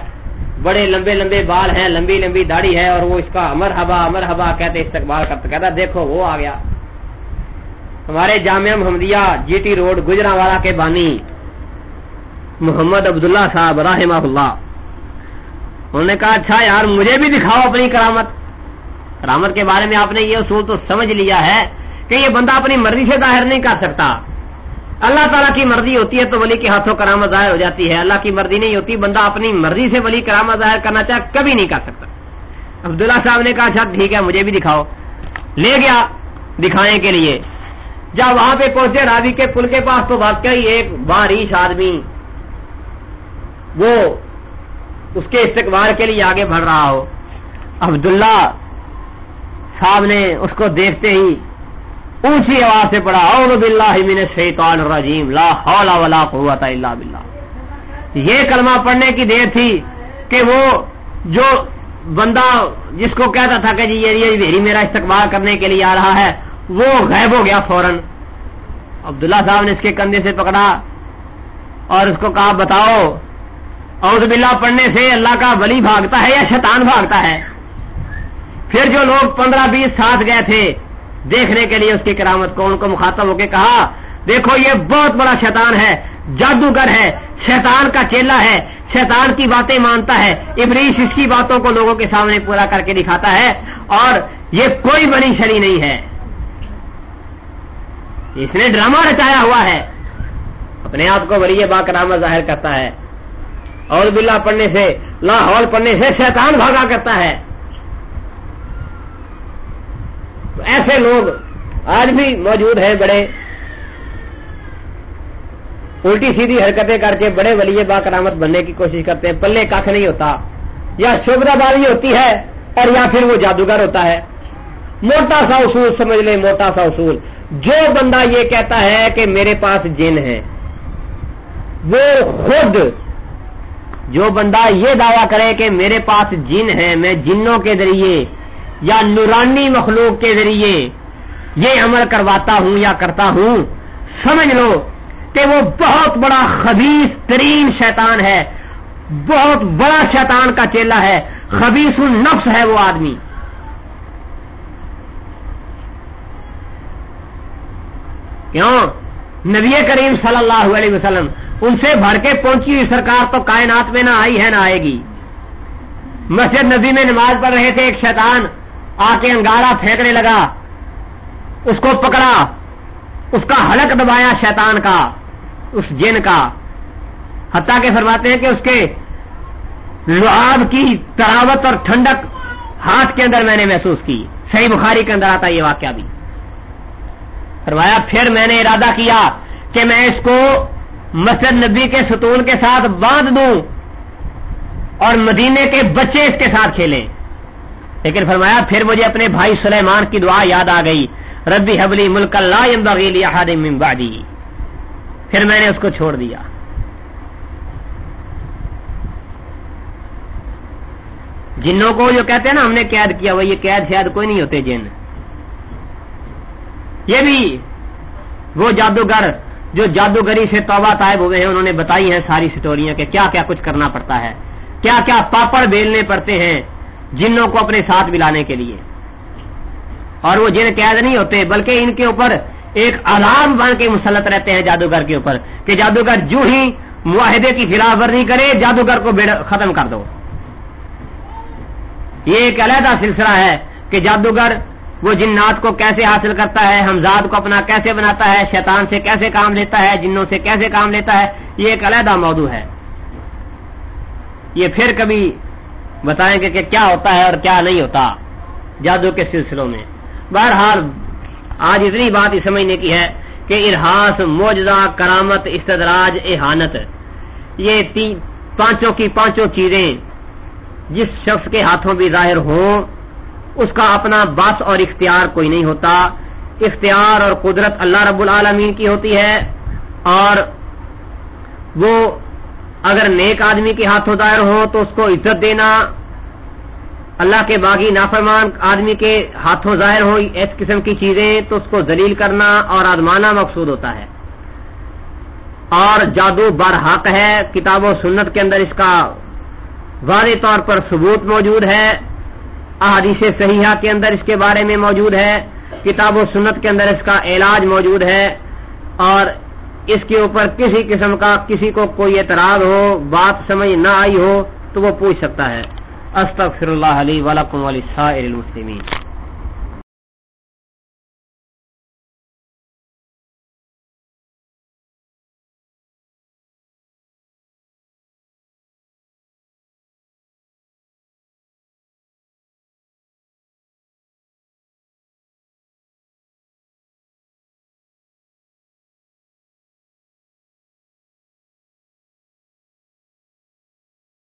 بڑے لمبے لمبے بال ہیں، لمبی لمبی داڑھی ہے اور وہ اس کا امر ہبا امر ہبا کہتے استقبال کرتے، کہتا دیکھو وہ آ گیا۔ ہمارے جامعہ محمدیہ جی ٹی روڈ گجرا والا کے بانی محمد عبداللہ صاحب، رحمہ اللہ۔ انہوں نے کہا اچھا یار، مجھے بھی دکھاؤ اپنی کرامت۔ کرامت کے بارے میں آپ نے یہ اصول تو سمجھ لیا ہے کہ یہ بندہ اپنی مرضی سے ظاہر نہیں کر سکتا۔ اللہ تعالیٰ کی مرضی ہوتی ہے تو ولی کے ہاتھوں کرامت ظاہر ہو جاتی ہے۔ اللہ کی مرضی نہیں ہوتی، بندہ اپنی مرضی سے ولی کرامت ظاہر کرنا چاہے، کبھی نہیں کر سکتا۔ عبداللہ صاحب نے کہا اچھا ٹھیک ہے، مجھے بھی دکھاؤ۔ لے گیا دکھانے کے لیے۔ جب وہاں پہ پہنچے، راوی کے پل کے پاس تو واقعی ایک بارش آدمی، وہ اس کے استقبال کے لیے آگے بڑھ رہا ہو۔ عبداللہ صاحب نے اس کو دیکھتے ہی اونچی آواز سے پڑھا، اعوذ باللہ من الشیطان الرجیم، لا حول ولا قوت الا باللہ۔ یہ کلمہ پڑھنے کی دیر تھی کہ وہ جو بندہ جس کو کہتا تھا کہ جی یہ میرا استقبال کرنے کے لیے آ رہا ہے، وہ غائب ہو گیا فوراً۔ عبداللہ صاحب نے اس کے کندھے سے پکڑا اور اس کو کہا، بتاؤ اور باللہ پڑھنے سے اللہ کا ولی بھاگتا ہے یا شیطان بھاگتا ہے؟ پھر جو لوگ پندرہ بیس ساتھ گئے تھے، دیکھنے کے لیے اس کی کرامت کو ان کو مخاطب ہو کے کہا، دیکھو یہ بہت بڑا شیطان ہے، جادوگر ہے، شیطان کا چیلا ہے، شیطان کی باتیں مانتا ہے ابریش اس کی باتوں کو لوگوں کے سامنے پورا کر کے دکھاتا ہے، اور یہ کوئی بنی شری نہیں ہے۔ اس نے ڈرامہ رچایا ہوا ہے۔ اپنے آپ کو ولی با کرامہ ظاہر کرتا ہے۔ اور بلا پڑھنے سے، لاہور پڑھنے سے شیطان بھاگا کرتا ہے۔ ایسے لوگ آج بھی موجود ہیں بڑے الٹی سیدھی حرکتیں کر کے بڑے ولی با کرامت بننے کی کوشش کرتے ہیں، پلے کھ نہیں ہوتا، یا شبرا بازی ہوتی ہے اور یا پھر وہ جادوگر ہوتا ہے۔ موٹا سا اصول سمجھ لیں، موٹا سا اصول۔ جو بندہ یہ کہتا ہے کہ میرے پاس جن ہے، وہ خود جو بندہ یہ دعویٰ کرے کہ میرے پاس جن ہے میں جنوں کے ذریعے یا نورانی مخلوق کے ذریعے یہ عمل کرواتا ہوں یا کرتا ہوں، سمجھ لو کہ وہ بہت بڑا خبیص ترین شیطان ہے، بہت بڑا شیطان کا چیلا ہے خبیص النفس ہے وہ آدمی۔ کیوں؟ نبی کریم صلی اللہ علیہ وسلم ان سے بھر کے پہنچی ہوئی سرکار تو کائنات میں نہ آئی ہے، نہ آئے گی۔ مسجد نبی میں نماز پڑھ رہے تھے، ایک شیطان آ کے انگارا پھینکنے لگا۔ اس کو پکڑا۔ اس کا حلق دبایا شیطان کا، اس جن کا۔ حتیٰ کے فرماتے ہیں کہ اس کے لعاب کی تراوت اور ٹھنڈک ہاتھ کے اندر میں نے محسوس کی۔ صحیح بخاری کے اندر آتا یہ واقعہ بھی۔ فرمایا، پھر میں نے ارادہ کیا کہ میں اس کو مسجد نبی کے ستون کے ساتھ باندھ دوں اور مدینے کے بچے اس کے ساتھ کھیلیں۔ لیکن فرمایا، پھر مجھے اپنے بھائی سلیمان کی دعا یاد آ گئی۔ ربی حبلی ملک اللہ بادی پھر میں نے اس کو چھوڑ دیا۔ جنوں کو جو کہتے ہیں نا، ہم نے قید کیا، وہ یہ قید شاید کوئی نہیں ہوتے جن۔ یہ بھی وہ جادوگر جو جادوگری سے توبہ طائب ہوئے ہیں، انہوں نے بتائی ہیں ساری سٹوریاں کہ کیا کیا کچھ کرنا پڑتا ہے۔ کیا کیا پاپڑ بیلنے پڑتے ہیں۔ جنوں کو اپنے ساتھ ملانے کے لیے۔ اور وہ جن قید نہیں ہوتے، بلکہ ان کے اوپر ایک علام بن کے مسلط رہتے ہیں جادوگر کے اوپر کہ جادوگر جو ہی معاہدے کی خلاف ورزی کرے، جادوگر کو ختم کر دو۔ یہ ایک علیحدہ سلسلہ ہے کہ جادوگر وہ جنات کو کیسے حاصل کرتا ہے حمزاد کو اپنا کیسے بناتا ہے، شیطان سے کیسے کام لیتا ہے، جنوں سے کیسے کام لیتا ہے، یہ ایک علیحدہ موضوع ہے۔ یہ پھر کبھی بتائیں گے کہ کیا ہوتا ہے اور کیا نہیں ہوتا، جادو کے سلسلوں میں۔ بہرحال، آج اتنی بات ہی سمجھنے کی ہے کہ ارحاس موجزہ کرامت، استدراج، احانت، یہ پانچوں کی پانچوں چیزیں جس شخص کے ہاتھوں بھی ظاہر ہوں، اس کا اپنا بس اور اختیار کوئی نہیں ہوتا۔ اختیار اور قدرت اللہ رب العالمین کی ہوتی ہے اور وہ اگر نیک آدمی کے ہاتھوں دائر ہو تو اس کو عزت دینا، اللہ کے باغی نافرمان آدمی کے ہاتھوں ظاہر ہو اس قسم کی چیزیں تو اس کو دلیل کرنا اور آدمانا مقصود ہوتا ہے۔ اور جادو برحق ہے، کتاب و سنت کے اندر اس کا واضح طور پر ثبوت موجود ہے۔ احادیث صحیحہ کے اندر اس کے بارے میں موجود ہے۔ کتاب و سنت کے اندر اس کا علاج موجود ہے۔ اور اس کے اوپر کسی قسم کا کسی کو کوئی اعتراض ہو، بات سمجھ نہ آئی ہو تو وہ پوچھ سکتا ہے۔ استغفر اللہ علی ولکم علی سائر المسلمین۔